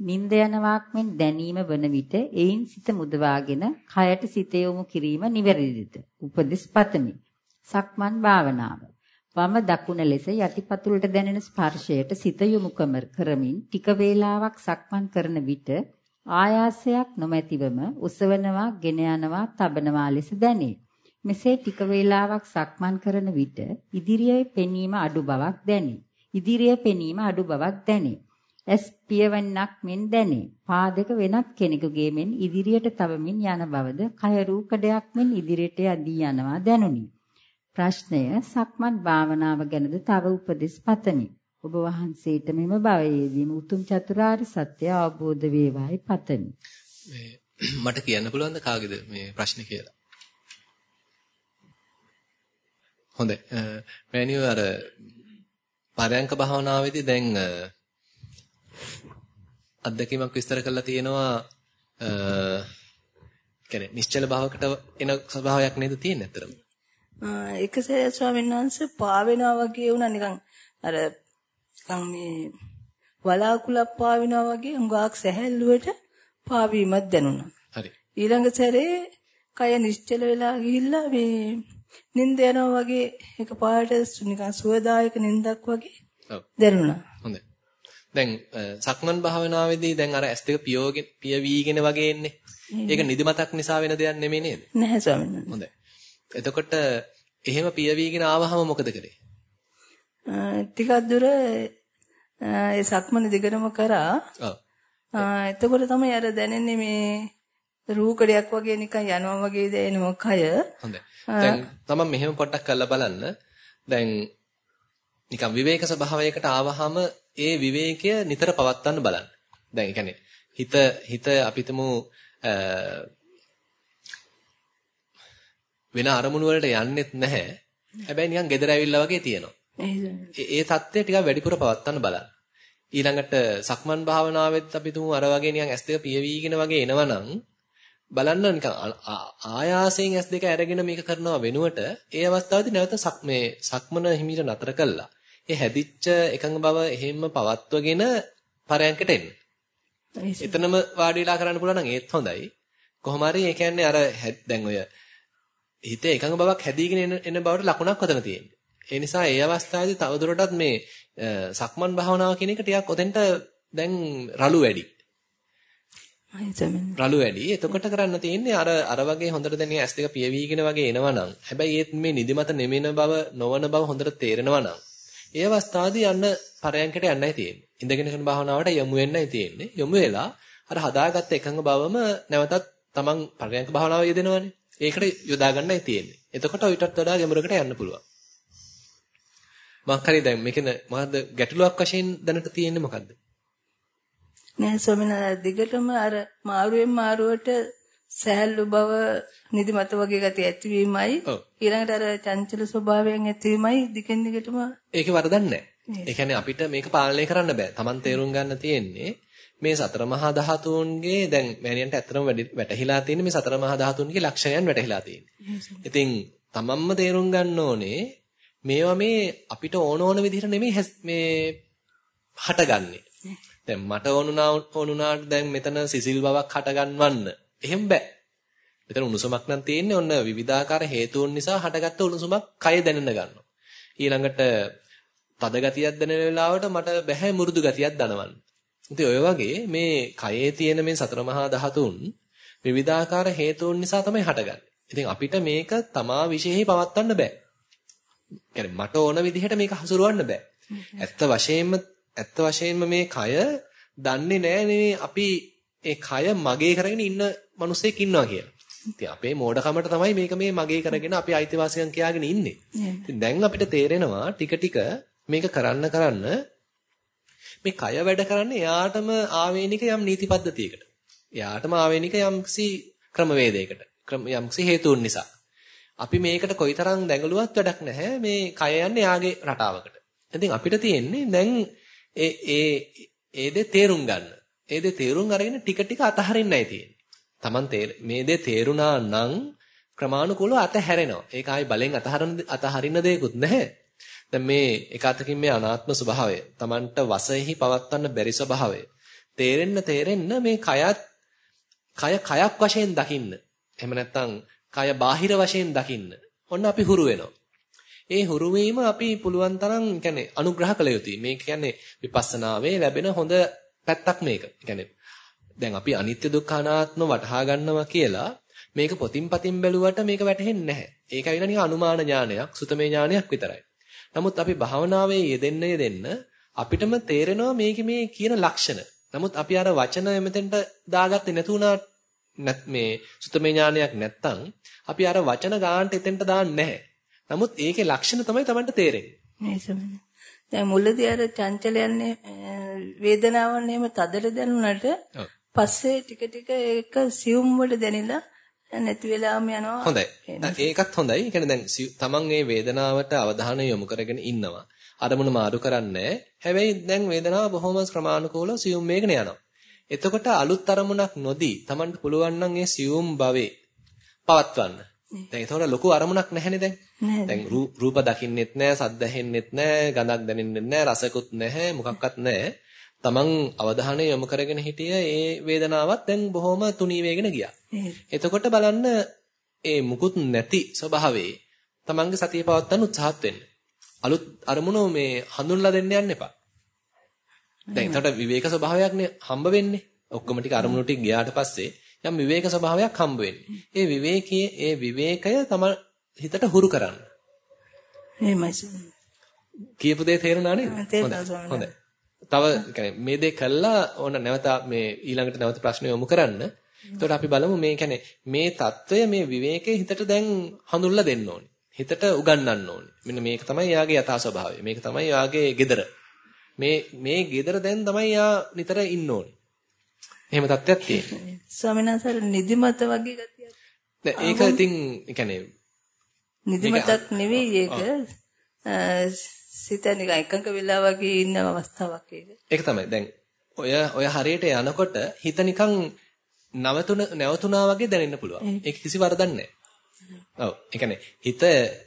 නිින්ද යනවාක් මෙන් දැනීම වන විට එයින් සිත මුදවාගෙන කයට සිත යොමු කිරීම නිවැරදිද? උපදෙස් පතමි. සක්මන් භාවනාව. වම දකුණ ලෙස යටිපතුලට දැනෙන ස්පර්ශයට සිත යොමු කරමින් ටික වේලාවක් සක්මන් කරන විට ආයාසයක් නොමැතිවම උසවනවා, ගෙන යනවා, තබනවා ලෙස දැනේ. මෙසේ ටික වේලාවක් සක්මන් කරන විට ඉදිරියේ පෙනීම අඩු බවක් දැනේ. ඉදිරියේ පෙනීම අඩු බවක් දැනේ. ඇස් පියවන්නක් මෙන් දැනේ. පාදක වෙනත් කෙනෙකුගේ මෙන් ඉදිරියට තවමින් යන බවද කය රූකඩයක් මෙන් ඉදිරියට යදී යනවා දැනුනි. ප්‍රශ්නය සක්මන් භාවනාව ගැනද තව උපදෙස් පතමි. ඔබ වහන්සේට මෙම භවයේදීම උතුම් චතුරාර්ය සත්‍ය අවබෝධ වේවායි පතමි. මේ මට කියන්න පුළුවන්ද කාගේද මේ ප්‍රශ්නේ කියලා? හොඳයි. මෑනියෝ අර පරයන්ක භාවනාවේදී දැන් අත්දැකීමක් විස්තර කරලා තියෙනවා අ කියන්නේ නිශ්චල භාවකට එන ස්වභාවයක් නේද තියෙන්නේ අතරම. ඒක සෑ ස්වාමීන් වහන්සේ පාවෙනවා වගේ වුණා නිකන් අර නිකන් මේ වලාකුලක් පාවෙනවා වගේ හුඟක් සැහැල්ලුවට පාවීමක් දැනුණා. හරි. ඊළඟ සැරේ කය නිශ්චල වෙලා ගිහිල්ලා මේ නිින්ද යනවා වගේ එකපාරට නිකන් සුවදායක නිින්දක් වගේ දැනුණා. හොඳයි. දැන් සක්මන් භාවනාවේදී දැන් අර S2 පියෝගෙන පියවීගෙන වගේ එන්නේ. ඒක නිදිමතක් නිසා වෙන දෙයක් නෙමෙයි නේද? නැහැ ස්වාමීන් වහන්සේ. හොඳයි. එතකොට එහෙම පියවීගෙන ආවහම මොකද කරේ? ටිකක් දුර ඒ සක්මන දිගටම කරා. ඔව්. එතකොට තමයි අර දැනෙන්නේ මේ රූකඩයක් වගේ නිකන් යනවා වගේ දැනෙනවා කය. හොඳයි. දැන් තමන් මෙහෙම පොඩ්ඩක් කරලා බලන්න. දැන් නිකන් විවේක ස්වභාවයකට ආවහම ඒ විවේකය නිතර පවත්වන්න බලන්න. දැන් ඒ හිත හිත අපිටම වෙන අරමුණු වලට යන්නෙත් නැහැ. හැබැයි නිකන් gedara ඇවිල්ලා වගේ තියෙනවා. ඒ தත්ත්වය ටිකක් වැඩිපුර පවත්වන්න බලන්න. ඊළඟට සක්මන් භාවනාවෙත් අපි තුමු අර වගේ නිකන් S2 පියවීගෙන වගේ එනවනම් බලන්න නිකන් ආයාසයෙන් S2 අරගෙන මේක කරනවා වෙනුවට ඒ අවස්ථාවේදී නැවත සක්මේ සක්මන හිමීට නතර කළා. ඒ හැදිච්ච එකඟ බව එහෙම්ම පවත්වගෙන පරයන්කට එන්න. එතනම වාඩි වෙලා කරන්න පුළුවන් නම් ඒත් හොඳයි. කොහොම හරි ඒ කියන්නේ අර දැන් ඔය හිතේ එකඟ බවක් හැදීගෙන එන බවට ලකුණක් ඔතන තියෙන්නේ. ඒ නිසා ඒ අවස්ථාවේදී තවදුරටත් මේ සක්මන් භාවනාව කියන එක ටිකක් ඔතෙන්ට දැන් රළු වැඩි. රළු වැඩි. එතකොට කරන්න තියෙන්නේ අර අර වගේ හොඳට දැන් ඇස් දෙක පියවිගෙන වගේ එනවනම් හැබැයි ඒත් මේ නිදිමත නෙමෙන බව නොවන බව හොඳට තේරෙනවා නම් ඒ අවස්ථාවේදී යන්න පරයන්කට යන්නයි තියෙන්නේ. ඉඳගෙන කරන භාවනාවට යොමු වෙන්නයි තියෙන්නේ. යොමු වෙලා අර හදාගත්ත එකඟ බවම නැවතත් තමන් පරයන්ක භාවනාව යෙදෙනවනේ. ඒකට යොදා ගන්නයි තියෙන්නේ. එතකොට ඊටත් වඩා ගැඹුරකට යන්න පුළුවන්. මොකක් හරි දැන් මේකන මොකද්ද ගැටලුවක් වශයෙන් දැනට තියෙන්නේ මොකද්ද? නෑ ස්වාමීන් වහන්සේ දිගටම අර මාරුවෙන් මාරුවට සෑහළු බව නිදිමත වගේ ගතිය ඇතිවීමයි ඊළඟට අර චංචල ස්වභාවයෙන් ඇතිවීමයි දිගින් දිගටම ඒකේ වරදක් නැහැ. ඒ කියන්නේ අපිට මේක පාලනය කරන්න බෑ. Taman තේරුම් ගන්න තියෙන්නේ මේ සතර මහා ධාතුන්ගේ දැන් මෑනියන්ට ඇත්තටම වැටහිලා තියෙන මේ සතර මහා ධාතුන්ගේ ලක්ෂණයන් වැටහිලා තියෙන්නේ. ඉතින් තමන්ම තේරුම් ගන්න ඕනේ මේවා මේ අපිට ඕන ඕන විදිහට නෙමෙයි මේ හටගන්නේ. දැන් මට ඕනුනා ඕනුනාට දැන් මෙතන සිසිල් බවක් හටගන්වන්න. එහෙම බෑ. මෙතන උණුසුමක් නම් තියෙන්නේ ඔන්න විවිධාකාර හේතුන් නිසා හටගත්ත උණුසුමක් කය දැනෙන්න ගන්නවා. ඊළඟට තද ගතියක් දැනෙන වෙලාවට මට බැහැ මුරුදු ගතියක් දනවන්න. ඉතින් ඔය වගේ මේ කයේ තියෙන මේ සතර මහා ධාතුන් විවිධාකාර හේතුන් නිසා තමයි හටගන්නේ. ඉතින් අපිට මේක තමා විශේෂයි පවත්වන්න බෑ. يعني මට ඕන විදිහට මේක හසුරවන්න බෑ. ඇත්ත වශයෙන්ම ඇත්ත වශයෙන්ම මේ කය දන්නේ නෑ අපි ඒ කය මගේ කරගෙන ඉන්න මිනිසෙක් ඉන්නවා කියලා. ඉතින් අපේ මෝඩකමට තමයි මේක මේ මගේ කරගෙන අපි අයිතිවාසිකම් කියාගෙන ඉන්නේ. ඉතින් දැන් අපිට තේරෙනවා ටික ටික මේක කරන්න කරන්න මේ කය වැඩ කරන්නේ එයාටම ආවේනික යම් නීති පද්ධතියකට. එයාටම ආවේනික යම්කිසි ක්‍රමවේදයකට. යම්කිසි හේතුන් නිසා. අපි මේකට කොයිතරම් දැඟලුවත් වැඩක් නැහැ. මේ කය යන්නේ යාගේ රටාවකට. ඉතින් අපිට තියෙන්නේ දැන් ඒ ඒ ඒ දේ තේරුම් ගන්න. ඒ දේ තේරුම් අරගෙන ටික ටික අතහරින්නයි තියෙන්නේ. Taman මේ දේ තේරුණා නම් ක්‍රමානුකූලව අතහැරෙනවා. ඒක ආයි බලෙන් අතහරින්න අතහරින්න දෙයක්වත් නැහැ. දැන් මේ එක අතකින් මේ අනාත්ම ස්වභාවය, Tamanට වශයෙහි පවත්වන්න බැරි ස්වභාවය, තේරෙන්න තේරෙන්න මේ කයත් කය කයක් වශයෙන් දකින්න. එහෙම නැත්නම් කය බාහිර වශයෙන් දකින්න. ඔන්න අපි හුරු වෙනවා. ඒ හුරු වීම අපි පුළුවන් තරම් කියන්නේ අනුග්‍රහ කළ යුතුයි. මේක කියන්නේ විපස්සනාවේ ලැබෙන හොඳ පැත්තක් මේක. කියන්නේ දැන් අපි අනිත්‍ය දුක්ඛ අනාත්ම වටහා ගන්නවා කියලා මේක පොතින් පතින් බැලුවට මේක වැටහෙන්නේ නැහැ. ඒක ඇවිල්ලා නිකන් අනුමාන ඥානයක්, සුතමේ ඥානයක් විතරයි. නමුත් අපි භාවනාවේ යෙදෙන්න යෙදෙන්න අපිටම තේරෙනවා මේකේ මේ කියන ලක්ෂණ. නමුත් අපි අර වචන මෙතෙන්ට දාගත්තේ නැතුණා මේ සුතමේ ඥානයක් නැත්තම් අපි අර වචන ගානට එතෙන්ට දාන්නේ නැහැ. නමුත් ඒකේ ලක්ෂණ තමයි Tamanට තේරෙන්නේ. දැන් මුලදී අර චංචලයන්නේ වේදනාවන් එහෙම තදට දැනුණාට පස්සේ ටික ටික ඒක සියුම් වල දැනිලා නැති වෙලාම යනවා. හොඳයි. ඒකත් හොඳයි. ඒ කියන්නේ දැන් තමන් මේ වේදනාවට අවධානය යොමු කරගෙන ඉන්නවා. අරමුණ මාරු කරන්නේ හැබැයි දැන් වේදනාව බොහොම ක්‍රමානුකූලව සියුම් මේකන යනවා. එතකොට අලුත් අරමුණක් නොදී තමන්ට පුළුවන් නම් ඒ සියුම් භවේ පවත්වන්න. දැන් ඒතකොට ලොකු අරමුණක් නැහැනේ දැන්. දැන් රූප දකින්නෙත් නැහැ, සද්ද ඇහෙන්නෙත් නැහැ, ගඳක් දැනෙන්නෙත් නැහැ, රසකුත් නැහැ, මොකක්වත් නැහැ. තමන් අවධානය යොමු කරගෙන හිටිය ඒ වේදනාවත් දැන් බොහොම තුනී වේගෙන ගියා. එතකොට බලන්න ඒ මුකුත් නැති ස්වභාවයේ තමන්ගේ සතිය පවත්වන්න උත්සාහත් වෙන්න. අලුත් අරමුණු මේ හඳුන්ලා දෙන්න යන්න එපා. දැන් එතකොට විවේක ස්වභාවයක්නේ හම්බ වෙන්නේ. ඔක්කොම ටික අරමුණු ටික ගියාට පස්සේ යම් විවේක ස්වභාවයක් හම්බ වෙන්නේ. ඒ විවේකයේ ඒ විවේකය තමයි හිතට හුරු කරන්න. එහෙමයි කියපු දේ තේරුණා නේද? හොඳයි. තව يعني මේ දේ කළා ඕන නැවත මේ ඊළඟට නැවත ප්‍රශ්න යොමු කරන්න. එතකොට අපි බලමු මේ يعني මේ తত্ত্বය මේ විවේකයේ හිතට දැන් හඳුන්ලා දෙන්න ඕනේ. හිතට උගන්වන්න ඕනේ. මෙන්න මේක තමයි යාගේ යථා ස්වභාවය. මේක තමයි යාගේ gedara. මේ මේ gedara දැන් තමයි යා නිතර ඉන්න ඕනේ. එහෙම தත්ත්වයක් තියෙනවා. ස්වාමීන් වහන්සේ නිදිමත වගේ ගතියක්. දැන් ඒක ඉතින් يعني නිදිමතක් නෙවෙයි ඒක. සිත නිකන් එකඟ වෙලා වගේ ඉන්න අවස්ථාවක් ඒක. ඒක තමයි. දැන් ඔය ඔය හරියට යනකොට හිත නිකන් නවතුන නැවතුණා වගේ දැනෙන්න පුළුවන්. ඒක කිසි වරදක් නැහැ. ඔව්. ඒ කියන්නේ හිත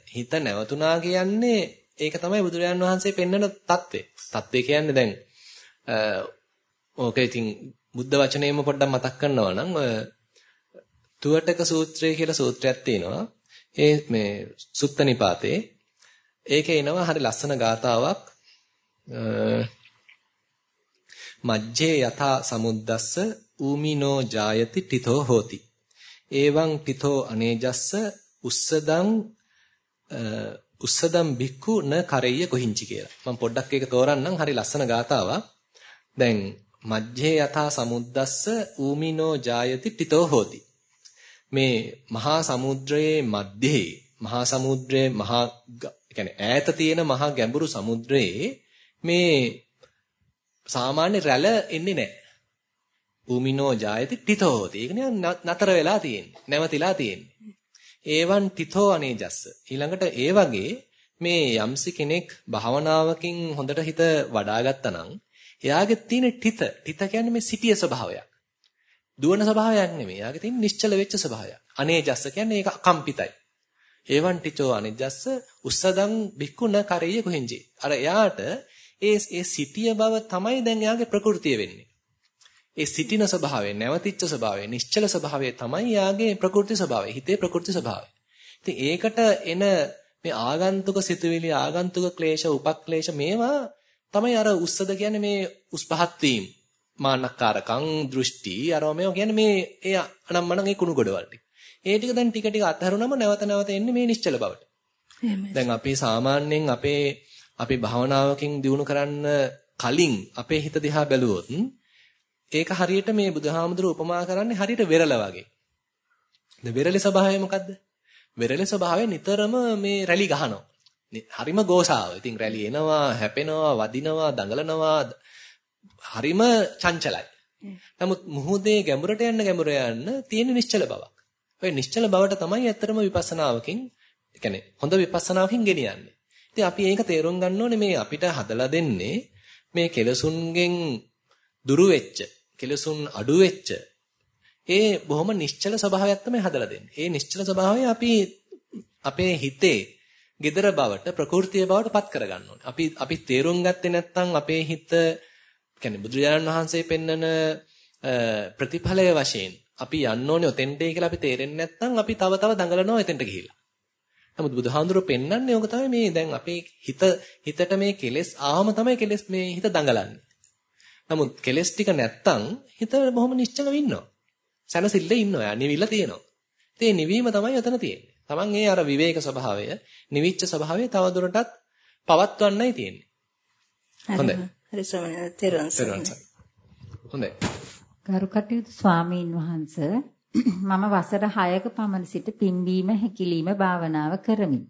හිත නැවතුණා කියන්නේ ඒක තමයි බුදුරජාන් වහන්සේ පෙන්වන தත්ත්වය. தත්ත්වය කියන්නේ දැන් ඕක ඉතින් බුද්ධ වචනයෙන්ම පොඩ්ඩක් මතක් කරනවා නම් තුවටක සූත්‍රය කියලා සූත්‍රයක් තියෙනවා. ඒ මේ සුත්ත නිපාතේ ඒකේ එනවා හරි ලස්සන ගාතාවක් මජ්ජේ යථා සමුද්දස්ස ඌමිනෝ ජායති තිතෝ හෝති. එවං තිතෝ අනේජස්ස උස්සදං උස්සදම් බික්ඛු න කරෙය්‍ය කොහිංචි කියලා. මම පොඩ්ඩක් ඒක තෝරන්නම් හරි ලස්සන ගාතාවක්. දැන් මජ්ජේ යථා සමුද්දස්ස ඌමිනෝ ජායති තිතෝ හෝති. මේ මහා සමුද්‍රයේ මැද්දේ මහා සමුද්‍රයේ මහා කියන්නේ ඈත තියෙන මහා ගැඹුරු සමුද්‍රයේ මේ සාමාන්‍ය රැළ එන්නේ නැහැ. ඌමිනෝ ජායති තිතෝ හෝති. ඒක නතර වෙලා තියෙන්නේ. නැවතිලා තියෙන්නේ. ඒවන් තිතෝ අනේජස්ස. ඊළඟට ඒ වගේ මේ යම්සි කෙනෙක් භාවනාවකින් හොඳට හිත වඩා ගත්තා නම් එයාගේ තියෙන තිත, තිත කියන්නේ මේ සිටිය ස්වභාවයක්. දුවන ස්වභාවයක් නෙමෙයි. එයාගේ තියෙන නිශ්චල වෙච්ච ස්වභාවයක්. අනේජස්ස කියන්නේ ඒක අකම්පිතයි. ඒවන් ටිචෝ අනේජස්ස උස්සදං බික්කුණ කරේ කොහෙන්ජේ. අර එයාට ඒ ඒ සිටිය බව තමයි දැන් එයාගේ ප්‍රകൃතිය වෙන්නේ. ඒ සිටින ස්වභාවය, නැවතිච්ච ස්වභාවය, නිශ්චල ස්වභාවය තමයි එයාගේ ප්‍රകൃති ස්වභාවය, හිතේ ප්‍රകൃති ස්වභාවය. ඉතින් ඒකට එන මේ ආගන්තුක සිතුවිලි ආගන්තුක ක්ලේශ උපක්ලේශ මේවා තමයි අර උස්සද කියන්නේ මේ උස් පහත් වීම. මාන්නකාරකම්, දෘෂ්ටි, අරව මේවා කියන්නේ මේ ඒ අනම්මනම් ඒ කුණු ගොඩවල් ටික. ඒ ටික දැන් ටික ටික අත්හැරුණම නැවත නැවත එන්නේ මේ නිශ්චල බවට. දැන් අපි සාමාන්‍යයෙන් අපේ අපි භාවනාවකින් දිනු කරන්න කලින් අපේ හිත දිහා බැලුවොත් ඒක හරියට මේ බුදුහාමුදුරුවෝ උපමා කරන්නේ හරියට වෙරළ වගේ. දැන් වෙරළේ ස්වභාවය මොකද්ද? වෙරළේ ස්වභාවය නිතරම මේ රැලි ගහනවා. හරිම ගෝසාව. ඉතින් රැලි එනවා, හැපෙනවා, වදිනවා, දඟලනවා. හරිම චංචලයි. නමුත් මුහුදේ ගැඹුරට යන්න ගැඹුර යන්න තියෙන නිශ්චල බවක්. ඔය නිශ්චල බවට තමයි ඇත්තටම විපස්සනාවකින්, කියන්නේ හොඳ විපස්සනාවකින් ගෙනියන්නේ. ඉතින් අපි ඒක තේරුම් ගන්න ඕනේ මේ අපිට හදලා දෙන්නේ මේ කෙලසුන්ගෙන් දුරු වෙච්ච, කෙලසුන් අඩු වෙච්ච ඒ බොහොම නිශ්චල ස්වභාවයක් තමයි හදලා දෙන්නේ. ඒ නිශ්චල ස්වභාවය අපි අපේ හිතේ gedara බවට ප්‍රകൃතිය බවට පත් කරගන්න ඕනේ. අපි අපි තේරුම් ගත්තේ නැත්නම් අපේ හිත කියන්නේ බුදුරජාණන් වහන්සේ පෙන්නන ප්‍රතිඵලය වශයෙන් අපි යන්න ඕනේ ඔතෙන්ටේ කියලා අපි තේරෙන්නේ නැත්නම් අපි තව තව දඟලනවා එතෙන්ට ගිහිල්ලා. නමුත් බුදුහාඳුරෝ පෙන්වන්නේ ඕක තමයි මේ දැන් අපේ හිත හිතට මේ කෙලෙස් ආවම තමයි කෙලෙස් මේ හිත දඟලන්නේ. නමුත් කෙලෙස් ටික නැත්තම් හිත බොහොම නිශ්චලව ඉන්නවා. සැනසille ඉන්නවා. යා නිවිලා තියෙනවා. ඉතින් නිවීම තමයි එතන තියෙන්නේ. Taman ඒ අර විවේක ස්වභාවය, නිවිච්ච ස්වභාවය තවදුරටත් පවත්වන්නයි තියෙන්නේ. හොඳයි. හරි ස්වාමීනි සරණයි. හොඳයි. ගරුකටයුතු ස්වාමීන් වහන්ස මම වසර 6ක පමණ සිට පිම්බීම හැකිලිම භාවනාව කරමි.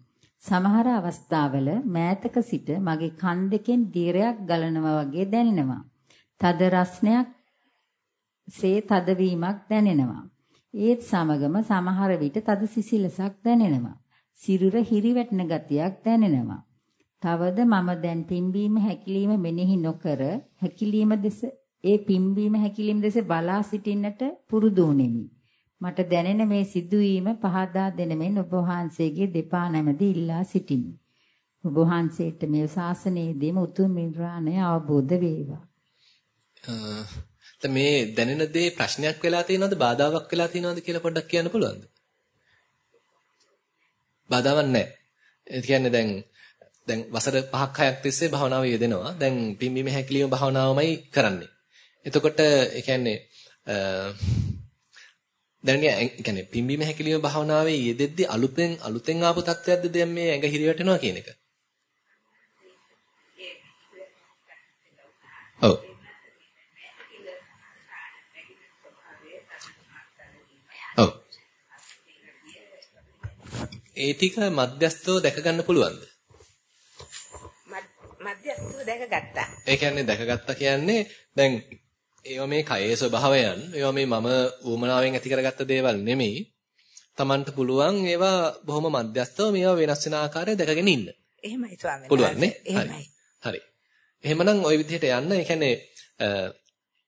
සමහර අවස්ථාවල මෑතක සිට මගේ කන් දෙකෙන් දීරයක් ගලනවා වගේ දැනෙනවා. තද රස්නයක් සේ තදවීමක් දැනෙනවා. ඒත් සමගම සමහර විට තද සිසිලසක් දැනෙනවා. සිරුර හිරිවැටෙන ගතියක් දැනෙනවා. තවද මම දැන් පිම්බීම හැකිලිම මෙනෙහි නොකර හැකිලිම දෙස ඒ පිම්බීම හැකිලිම දෙස බලා සිටින්නට පුරුදු වුනිමි. මට දැනෙන මේ සිදුවීම පහදා දෙනමෙන් ඔබ වහන්සේගේ දෙපා නැමැද ඉල්ලා සිටිමි. ඔබ වහන්සේට මේ ශාසනයේදීම උතුම් නිර්වාණය අවබෝධ වේවා. මේ දැනෙන දේ ප්‍රශ්නයක් වෙලා තියෙනවද බාධාවක් වෙලා තියෙනවද කියලා පොඩ්ඩක් කියන්න පුළුවන්ද? බාධාවක් නැහැ. ඒ කියන්නේ දැන් දැන් වසර 5ක් 6ක් තිස්සේ භාවනාව යෙදෙනවා. දැන් පිම්බීම හැකිලිම භාවනාවමයි කරන්නේ. එතකොට ඒ කියන්නේ දැන් ඒ කියන්නේ පිම්බීම හැකිලිම භාවනාවේ යෙදෙද්දි අලුතෙන් අලුතෙන් ආපු තත්ත්වයක්ද දැන් මේ ඇඟ හිරි වැටෙනවා කියන එක. ඔව්. ඔව්. ඒ ටික මධ්‍යස්තව දැක ගන්න පුළුවන්ද? මධ්‍යස්තව දැකගත්තා. ඒ කියන්නේ දැකගත්තා කියන්නේ දැන් ඒවා මේ කයේ ස්වභාවයන් ඒවා මේ මම ඌමනාවෙන් ඇති කරගත්ත දේවල් නෙමෙයි. Tamanට පුළුවන් ඒවා බොහොම මධ්‍යස්තව මේවා වෙනස් වෙන ආකාරය දැකගෙන ඉන්න. එහෙමයි ස්වාමීනි. පුළුවන් නේ? එහෙමයි. හරි. එහෙමනම් ওই විදිහට යන්න. ඒ කියන්නේ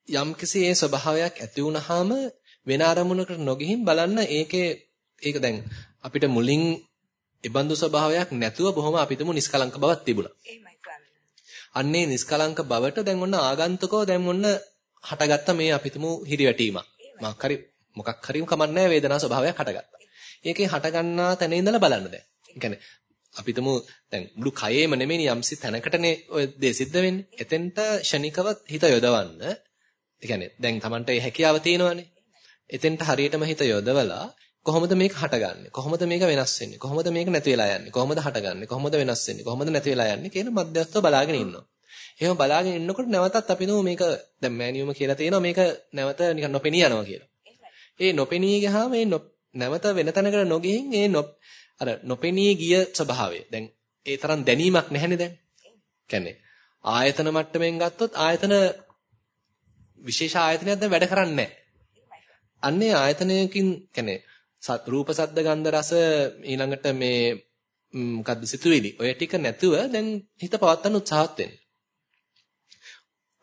යම්කිසි ඒ ස්වභාවයක් ඇති වුනහම වෙන අරමුණකට නොගිහින් බලන්න ඒකේ ඒක දැන් අපිට මුලින් ඉබඳු ස්වභාවයක් නැතුව බොහොම අපිටම නිස්කලංක බවක් තිබුණා. අන්නේ නිස්කලංක බවට දැන් ඔන්න ආගන්තුකව දැන් ඔන්න හටගත්ත මේ අපිටම හිරිවැටීමක්. මොකක් හරි මොකක් හරි කමන්නේ වේදනා ස්වභාවයක් හටගත්තා. ඒකේ හටගන්නා තැන ඉඳලා බලන්න දැන්. ඒ කියන්නේ අපිටම දැන් මුළු කයේම නෙමෙයි යම්සි තැනකටනේ ඔය දේ සිද්ධ වෙන්නේ. එතෙන්ට ෂණිකව හිත යොදවන්න. ඒ කියන්නේ දැන් Tamanට ඒ හැකියාව තියෙනවනේ. එතෙන්ට හරියටම හිත යොදවලා කොහොමද මේක හටගන්නේ? කොහොමද මේක වෙනස් වෙන්නේ? කොහොමද මේක නැති වෙලා යන්නේ? කොහොමද හටගන්නේ? කොහොමද වෙනස් වෙන්නේ? කොහොමද නැති වෙලා යන්නේ කියන මධ්‍යස්ථව බලාගෙන ඉන්නවා. එහෙම බලාගෙන ඉන්නකොට නැවතත් අපි නෝ මේක දැන් මෑනියුම කියලා තියෙනවා මේක නැවත නිකන් නොපෙනී යනවා කියලා. ඒ නොපෙනී ගියාම මේ නැවත වෙන තැනකට නොගිහින් ඒ අර නොපෙනී ගිය ස්වභාවය. දැන් ඒ තරම් දැනීමක් නැහැනේ දැන්. කියන්නේ ආයතන මට්ටමින් ගත්තොත් ආයතන විශේෂ ආයතනයක් දැන් වැඩ කරන්නේ නැහැ. අන්නේ ආයතනයකින් කියන්නේ රූප සද්ද ගන්ධ රස ඊළඟට මේ මොකද්ද සිතුවිලි ඔය ටික නැතුව දැන් හිත පවත්වන්න උත්සාහත් වෙන්න.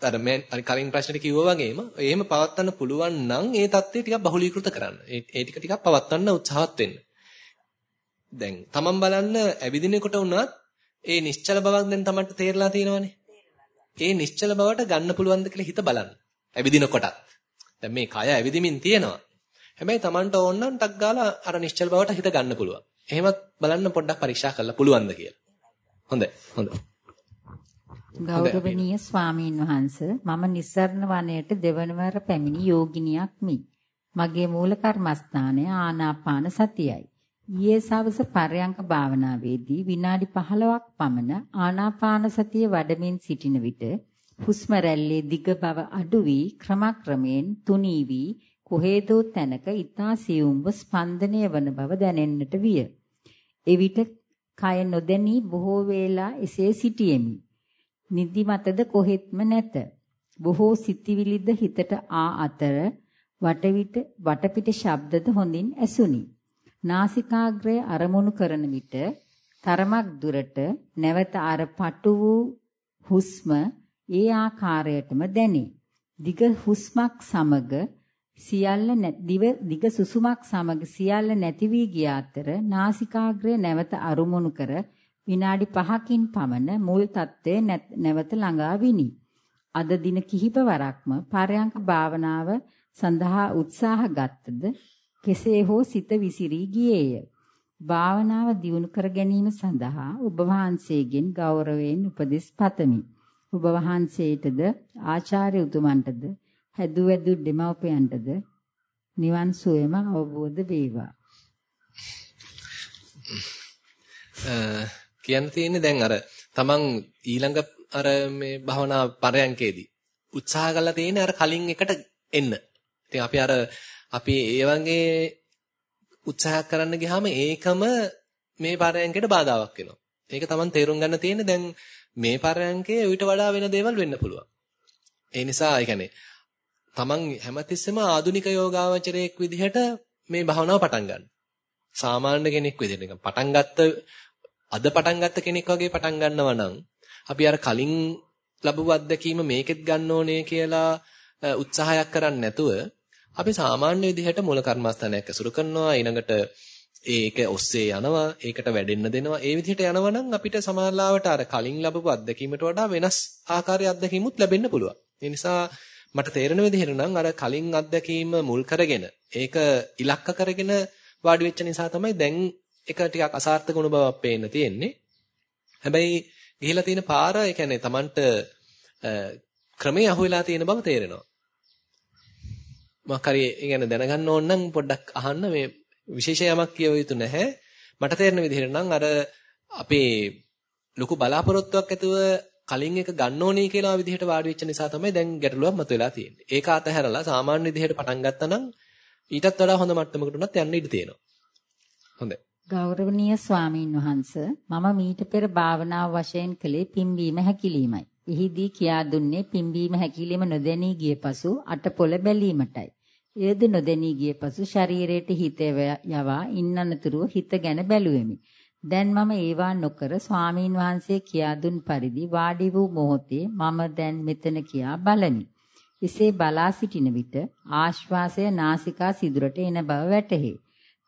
අර මම කලින් ප්‍රශ්නෙට කිව්වා වගේම එහෙම පවත්වන්න පුළුවන් නම් ඒ தත්ත්වය ටිකක් බහුලීකృత කරන්න. ඒ ටික ටිකක් පවත්වන්න උත්සාහත් වෙන්න. දැන් තමන් බලන්න ඇවිදිනකොට වුණත් ඒ නිශ්චල බවක් දැන් තමන්ට තේරලා තියෙනවනේ. ඒ නිශ්චල බවට ගන්න පුළුවන්ද කියලා හිත බලන්න. ඇවිදිනකොටත්. දැන් මේ කය ඇවිදිමින් තියෙනවා. හැබැයි තමන්ට ඕන නම් ටක් ගාලා අර නිශ්චල බවට හිත ගන්න පුළුවන්. එහෙමත් බලන්න පොඩ්ඩක් පරීක්ෂා කරලා පුළුවන්ද කියලා. හොඳයි. හොඳයි. ගෞරවනීය ස්වාමීන් වහන්ස මම නිස්සරණ වනයේට දෙවනවර පැමිණි යෝගිනියක් මි. මගේ මූල කර්මස්ථානය ආනාපාන සතියයි. ඊයේ සවස පරයන්ක භාවනාවේදී විනාඩි 15ක් පමණ ආනාපාන සතිය වඩමින් සිටින විට හුස්ම රැල්ලේ දිග බව අඩු වී ක්‍රමක්‍රමයෙන් තුනී වී කොහේදෝ තැනක ඊතා සියුම්ව ස්පන්දනය වන බව දැනෙන්නට විය. එවිට කය නොදැනී බොහෝ වේලා එසේ සිටියෙමි. නිදිමතද කොහෙත්ම නැත. බොහෝ සිතිවිලිද හිතට ආ අතර වටවිට වටපිට ශබ්දද හොඳින් ඇසුනි. නාසිකාග්‍රය අරමුණු කරන විට තරමක් දුරට නැවත අර පටු වූ හුස්ම ඒ ආකාරයටම දැනේ. දිග හුස්මක් සමග සියල්ල දිව දිග සුසුමක් සමග සියල්ල නැති වී ගිය අතර නාසිකාග්‍රය නැවත අරුමුණු කර විනාඩි 5කින් පමණ මුල් தත්ත්වය නැවත ළඟා විනි. අද දින කිහිප වරක්ම පරයන්ක භාවනාව සඳහා උත්සාහ ගත්තද කෙසේ හෝ සිත විසිරී ගියේය. භාවනාව දියුණු කර ගැනීම සඳහා ඔබ වහන්සේගෙන් ගෞරවයෙන් උපදෙස් පතමි. ඔබ වහන්සේටද ආචාර්ය උතුමන්ටද හැදු වැදු දෙමව්පියන්ටද නිවන් සුවයම අවබෝධ වේවා. කියන්න තියෙන්නේ දැන් අර තමන් ඊළඟ අර මේ භවනා පරයන්කේදී උත්සාහ කරලා තියෙන්නේ අර කලින් එකට එන්න. ඉතින් අපි අර අපි ඒ වගේ උත්සාහ කරන්න ගියාම ඒකම මේ පරයන්කේට බාධාවක් වෙනවා. ඒක තමන් තේරුම් ගන්න තියෙන්නේ දැන් මේ පරයන්කේ ඊට වඩා වෙන දේවල් වෙන්න පුළුවන්. ඒ නිසා ඒ කියන්නේ තමන් හැමතිස්සෙම ආදුනික යෝගාවචරයෙක් විදිහට මේ භාවනාව පටන් ගන්න. සාමාන්‍ය කෙනෙක් විදිහට නිකන් පටන් ගත්ත අද පටන් ගත්ත කෙනෙක් වගේ පටන් ගන්නවා නම් අපි අර කලින් ලැබුව අත්දැකීම මේකෙත් ගන්න ඕනේ කියලා උත්සාහයක් කරන්නේ නැතුව අපි සාමාන්‍ය විදිහට මූල කර්මස්ථානයක් ඇසුරු කරනවා. ඊළඟට ඒක ඔස්සේ යනවා ඒකට වැඩෙන්න දෙනවා. ඒ විදිහට යනවා නම් අපිට සමානලාවට අර කලින් ලැබපු අත්දැකීමට වඩා වෙනස් ආකාරයේ අත්දැකීමුත් ලැබෙන්න පුළුවන්. ඒ නිසා මට තේරෙන විදිහට නම් අර කලින් අත්දැකීම මුල් කරගෙන ඒක ඉලක්ක කරගෙන වාඩි වෙච්ච නිසා තමයි දැන් එක ටිකක් අසාර්ථක වුණ බවක් පේන්න තියෙන්නේ. හැබැයි ගිහිලා තියෙන පාර ඒ කියන්නේ Tamanට ක්‍රමයේ අහුවෙලා තියෙන බව තේරෙනවා. මොකක් හරි ඒ කියන්නේ දැනගන්න ඕන නම් පොඩ්ඩක් අහන්න. මේ විශේෂ යමක් කියව යුතු නැහැ. මට තේරෙන විදිහට නම් අර අපේ ලොකු බලාපොරොත්තුවක් ඇතුව කලින් එක ගන්න ඕනේ කියලා විදිහට වාඩි වෙච්ච නිසා තමයි දැන් ගැටලුවක් මතුවලා තියෙන්නේ. ඒක අතහැරලා සාමාන්‍ය විදිහට පටන් ගත්තා නම් ඊටත් වඩා හොඳ මට්ටමකට උනත් යන්න ඉඩ තියෙනවා. හොඳයි. ගෞරවනීය ස්වාමීන් වහන්ස මම මීට පෙර භාවනාව වශයෙන් කළේ පිම්බීම හැකිලීමයි. එහිදී කියා දුන්නේ පිම්බීම හැකිලීම නොදැනී ගිය පසු අටපොළ බැලීමටයි. එයද නොදැනී ගිය පසු ශරීරයට හිත යවා ඉන්නනතුරුව හිත ගැන බැලුවෙමි. දැන් මම ඒවා නොකර ස්වාමීන් වහන්සේ කියා දුන් පරිදි වාඩි වූ මොහොතේ මම දැන් මෙතන කියා බලමි. එසේ බලා සිටින විට ආශ්වාසය නාසිකා සිදුරට එන බව වැටහේ.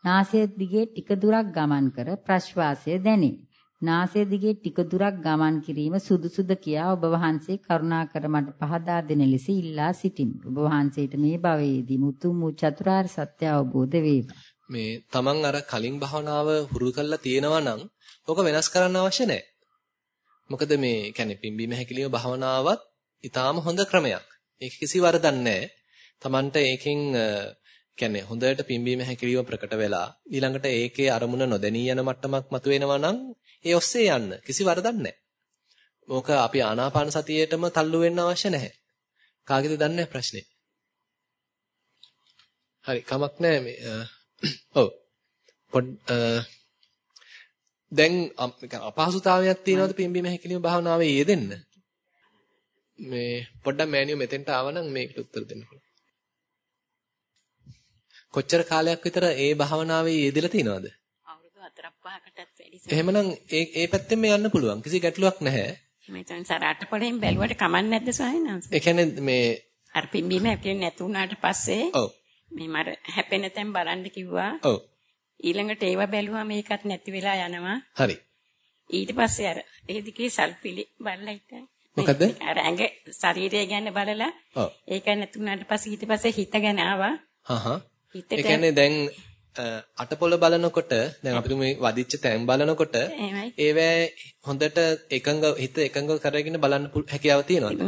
නාසය දිගේ ටික දුරක් ගමන් කර ප්‍රශ්වාසය දැනේ. නාසය දිගේ ටික දුරක් ගමන් කිරීම සුදුසුද කියා ඔබ වහන්සේ කරුණාකර මට පහදා දෙන ලෙස ඉල්ලා සිටිමි. ඔබ වහන්සේට මේ භවයේදී මුතුන් වූ චතුරාර්ය සත්‍ය අවබෝධ වේවා. මේ තමන් අර කලින් භවනාව හුරු කරලා තියෙනවා නම් ඕක වෙනස් කරන්න අවශ්‍ය නැහැ. මොකද මේ කියන්නේ පිම්බීම හැකිලිම භවනාවත් ඊටාම හොඳ ක්‍රමයක්. ඒක කිසි වරදක් නැහැ. තමන්ට ඒකෙන් කියන්නේ හොඳට පිම්බීම හැකිලිම ප්‍රකට වෙලා ඊළඟට ඒකේ අරමුණ නොදැනී යන මට්ටමක් මතුවෙනවා නම් ඒ ඔස්සේ යන්න කිසි වරදක් නැහැ. මොක අපි ආනාපාන සතියේටම තල්ලු වෙන්න අවශ්‍ය නැහැ. කාගේද දන්නේ ප්‍රශ්නේ? හරි කමක් නැහැ මේ <coughs> ඔව් පොඩ් දැන් අපහසුතාවයක් තියෙනවද පිම්බීම හැකිලිම භාවනාවේ යෙදෙන්න? මේ පොඩ්ඩක් මෑනියෝ මෙතෙන්ට ආවනම් මේකට උත්තර දෙන්න පුළුවන්. කොච්චර කාලයක් විතර ඒ භාවනාවේ යෙදලා තිනවද? පහකටත් වැඩි. එහෙමනම් ඒ ඒ පැත්තෙන්ම යන්න පුළුවන්. කිසි ගැටලුවක් නැහැ. මෙතන සර අටපොලෙන් බැලුවට කමක් නැද්ද සාහිනාංශ? ඒ කියන්නේ මේ අර පිම්බීම හැපෙන්නේ නැතු වුණාට පස්සේ ඔව්. මේ මර හැපෙන තැන් බලන්න කිව්වා. ඔව්. ඊළඟට ඒව බැලුවා මේකත් නැති වෙලා යනවා. හරි. ඊට පස්සේ අර ඒ දිගේ සල්පිලි බලලා ඉතින් මොකද? අර ඇඟ ශරීරය ගැන බලලා ඔව්. ඒක නැතුණාට පස්සේ ඊට පස්සේ හිත ගැන ආවා. හහ. ඒ කියන්නේ දැන් අටපොළ බලනකොට දැන් අපිට මේ වදිච්ච තැන් බලනකොට ඒවැ හොඳට එකඟ හිත එකඟ කරගෙන බලන්න හැකියාව තියෙනවද?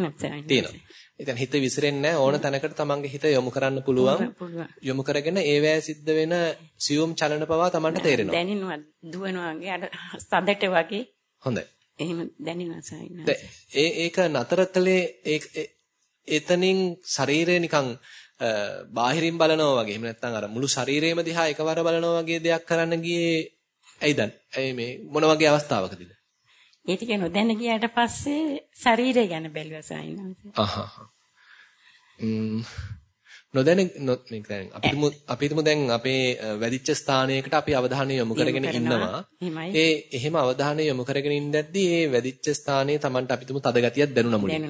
තියෙනවා. ඉතින් හිත විසිරෙන්නේ ඕන තැනකට තමන්ගේ හිත යොමු කරන්න පුළුවන්. යොමු කරගෙන ඒවැ සිද්ධ වෙන සියුම් චලන පවා තමන්ට තේරෙනවා. දැනෙනවා දුවනවා වගේ අර සදට වගේ. හොඳයි. එහෙම දැනෙනවා සයින්ස්. ඒ ඒක නතර කළේ එතනින් ශරීරය නිකන් බාහිරින් බලනවා වගේ. එහෙම නැත්නම් අර මුළු ශරීරයම දිහා එකවර බලනවා වගේ දෙයක් කරන්න ගියේ ඇයිද? ඇයි මේ මොන වගේ අවස්ථාවකදීද? ඒ ටික නොදැන ගියාට පස්සේ ශරීරය ගැන බැලුවා සායිනන්ස. අහහ. නොදැන මේ අපිටම අපිටම දැන් අපේ වැඩිච්ච ස්ථානයකට අපි අවධානය යොමු කරගෙන ඉන්නවා. ඒ එහෙම අවධානය යොමු කරගෙන ඉඳද්දී ඒ වැඩිච්ච ස්ථානයේ Tamanට අපිටම තද ගතියක් දැනුණා මුලින්.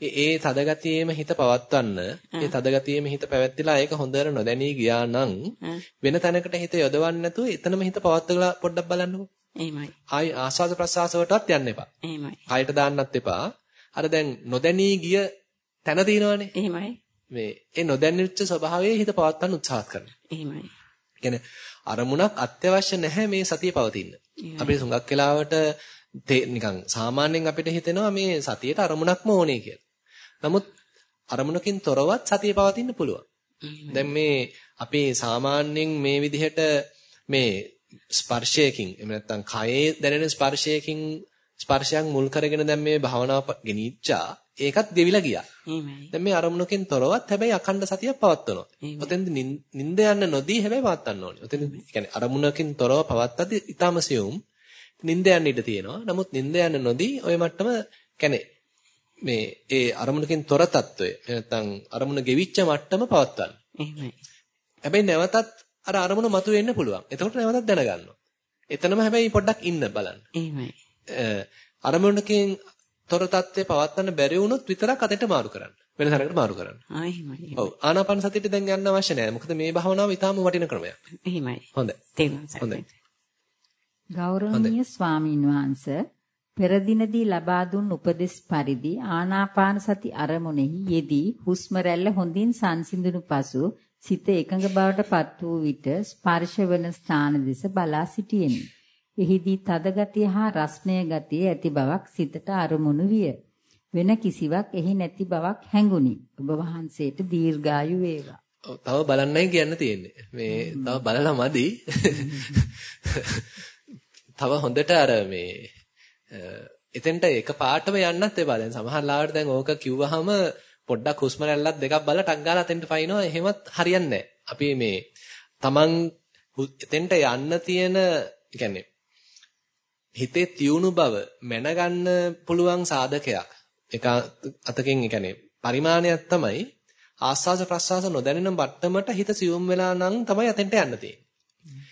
ඒ ඒ තද ගතියේම හිත පවත්වන්න, ඒ තද ගතියේම හිත පැවැත්තිලා ඒක හොඳට නොදැනී ගියා නම් වෙන තැනකට හිත යොදවන්න නැතුව එතනම හිත පවත්වලා පොඩ්ඩක් බලන්නකෝ. එහෙමයි. ආයි ආස්වාද ප්‍රසආස වලටත් යන්න එපා. එහෙමයි. කයට දාන්නත් එපා. අර දැන් නොදැනී ගිය තැන තියෙනවානේ. එහෙමයි. මේ ඒ නොදැන්නිච්ච ස්වභාවයේ හිත පවත්වන්න උත්සාහ කරනවා. එහෙමයි. කියන්නේ අරමුණක් අත්‍යවශ්‍ය නැහැ මේ සතිය පවතින්න. අපි සුඟක් වෙලාවට නිකන් සාමාන්‍යයෙන් අපිට හිතෙනවා මේ සතියට අරමුණක්ම ඕනේ කියලා. නමුත් අරමුණකින් තොරවත් සතිය පවතින්න පුළුවන්. දැන් මේ අපි සාමාන්‍යයෙන් මේ විදිහට මේ ස්පර්ශයකින් එහෙම නැත්නම් කයේ දැනෙන ස්පර්ශයකින් ස්පර්ශයන් මුල් කරගෙන දැන් මේ භාවනාව ගෙනිච්චා ඒකත් ගෙවිලා ගියා. දැන් මේ අරමුණකින් තොරවත් හැබැයි අඛණ්ඩ සතියක් පවත්වනවා. ඔතෙන්ද නිින්ද යන්න නොදී හැබැයි පවත්වන්න ඕනේ. ඔතෙන් කියන්නේ අරමුණකින් තොරව පවත්තදී ඊටම සියුම් නිින්ද යන්න ඉඩ තියෙනවා. නමුත් නිින්ද යන්න නොදී ওই මට්ටම කියන්නේ මේ ඒ අරමුණකින් තොර తত্ত্বය නැත්නම් අරමුණ ගෙවිච්ච මට්ටම පවත්වන්න. එහෙමයි. හැබැයි නැවතත් අර අරමුණ මතුවෙන්න පුළුවන්. එතකොට නැවතත් දැනගන්නවා. එතනම හැබැයි පොඩ්ඩක් ඉන්න බලන්න. එහෙමයි. අරමුණකින් තොර தත්ත්වය පවත්වන්න බැරි වුණොත් විතරක් අතට මාරු කරන්න. වෙන තැනකට මාරු කරන්න. ආ එහෙමයි. ඔව් ආනාපාන සතියට දැන් යන්න අවශ්‍ය නැහැ. මොකද මේ භාවනාව ඊටාම වටින ක්‍රමයක්. එහෙමයි. හොඳයි. තේරුණා. හොඳයි. ගෞරවනීය ස්වාමීන් වහන්සේ පෙර දිනදී ලබා දුන් උපදෙස් පරිදි ආනාපාන සති අරමුණෙහි යෙදී හුස්ම රැල්ල හොඳින් සංසිඳුණු පසු සිත එකඟ බවට පත් වූ විට ස්පර්ශ වන ස්ථාන දෙස බලා සිටියෙමි. එහිදී තද ගතිය හා රස්නය ගතිය ඇති බවක් සිතට අරමුණු විය. වෙන කිසිවක් එහි නැති බවක් හැඟුනි. ඔබ වහන්සේට දීර්ඝායු වේවා. තව බලන්නයි කියන්න තියෙන්නේ. මේ තව බලලා මදි. තව හොඳට අර මේ එතෙන්ට එක පාටම යන්නත් එපා. දැන් සමහර ලාවට දැන් ඕක කිව්වහම පොඩ්ඩක් හුස්ම රැල්ලක් දෙකක් බලලා ටක් ගාලා එතෙන්ට පයින්නවා. එහෙමත් හරියන්නේ අපි මේ Taman එතෙන්ට යන්න තියෙන කියන්නේ හිතේ තියුණු බව මැනගන්න පුළුවන් සාධකයක්. එක අතකින් ඒ කියන්නේ පරිමාණයක් තමයි ආස්වාස ප්‍රස්වාස නොදැනෙන මට්ටමට හිත සියුම් වෙලා නම් තමයි අතෙන්ට යන්න තියෙන්නේ.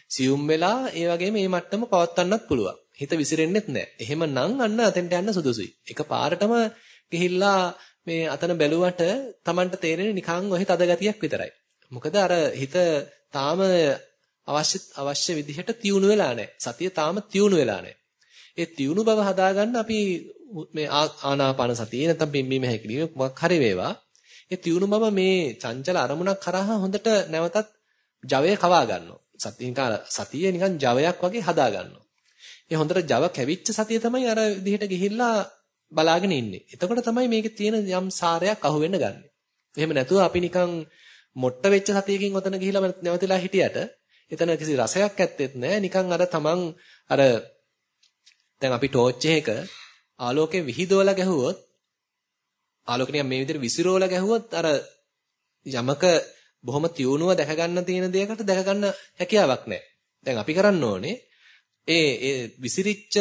සියුම් වෙලා ඒ වගේම මේ මට්ටම පවත්වන්නත් පුළුවන්. හිත විසිරෙන්නෙත් නැහැ. එහෙමනම් අන්න අතෙන්ට යන්න සුදුසුයි. එක පාරටම ගිහිල්ලා මේ අතන බැලුවට Tamanට තේරෙන්නේ නිකන් ඔහි තද ගතියක් විතරයි. මොකද අර හිත තාම අවශ්‍ය අවශ්‍ය විදිහට තියුණු වෙලා නැහැ. සතිය තාම තියුණු වෙලා නැහැ. ඒ තියුණු බව හදාගන්න අපි මේ ආනාපාන සතිය නැත්නම් පිම්බීම හැකිලිම මොකක් හරි වේවා. ඒ තියුණු බව මේ චංචල අරමුණක් කරාහා හොඳට නැවතත් ජවය කවා ගන්නවා. සතිය නිකන් සතිය නිකන් ජවයක් වගේ හදා ගන්නවා. ඒ හොඳට ජව කැවිච්ච සතිය තමයි අර විදිහට ගිහිල්ලා බලාගෙන ඉන්නේ. එතකොට තමයි මේකේ තියෙන යම් සාරයක් අහුවෙන්න ගන්න. එහෙම නැතුව අපි නිකන් මොට්ට වෙච්ච සතියකින් ඔතන ගිහිල්ලා නැවතිලා හිටියට එතන කිසි රසයක් ඇත්තෙත් නැහැ. නිකන් අර තමන් අර දැන් අපි ටෝච් එකක ආලෝකේ විහිදුවලා ගැහුවොත් ආලෝක නිකන් මේ විදිහට විසිරෝලා ගැහුවොත් අර යමක බොහොම තියුණුව දැක ගන්න තියෙන දෙයකට දැක ගන්න හැකියාවක් නැහැ. දැන් අපි කරන්න ඕනේ ඒ ඒ විසිරිච්ච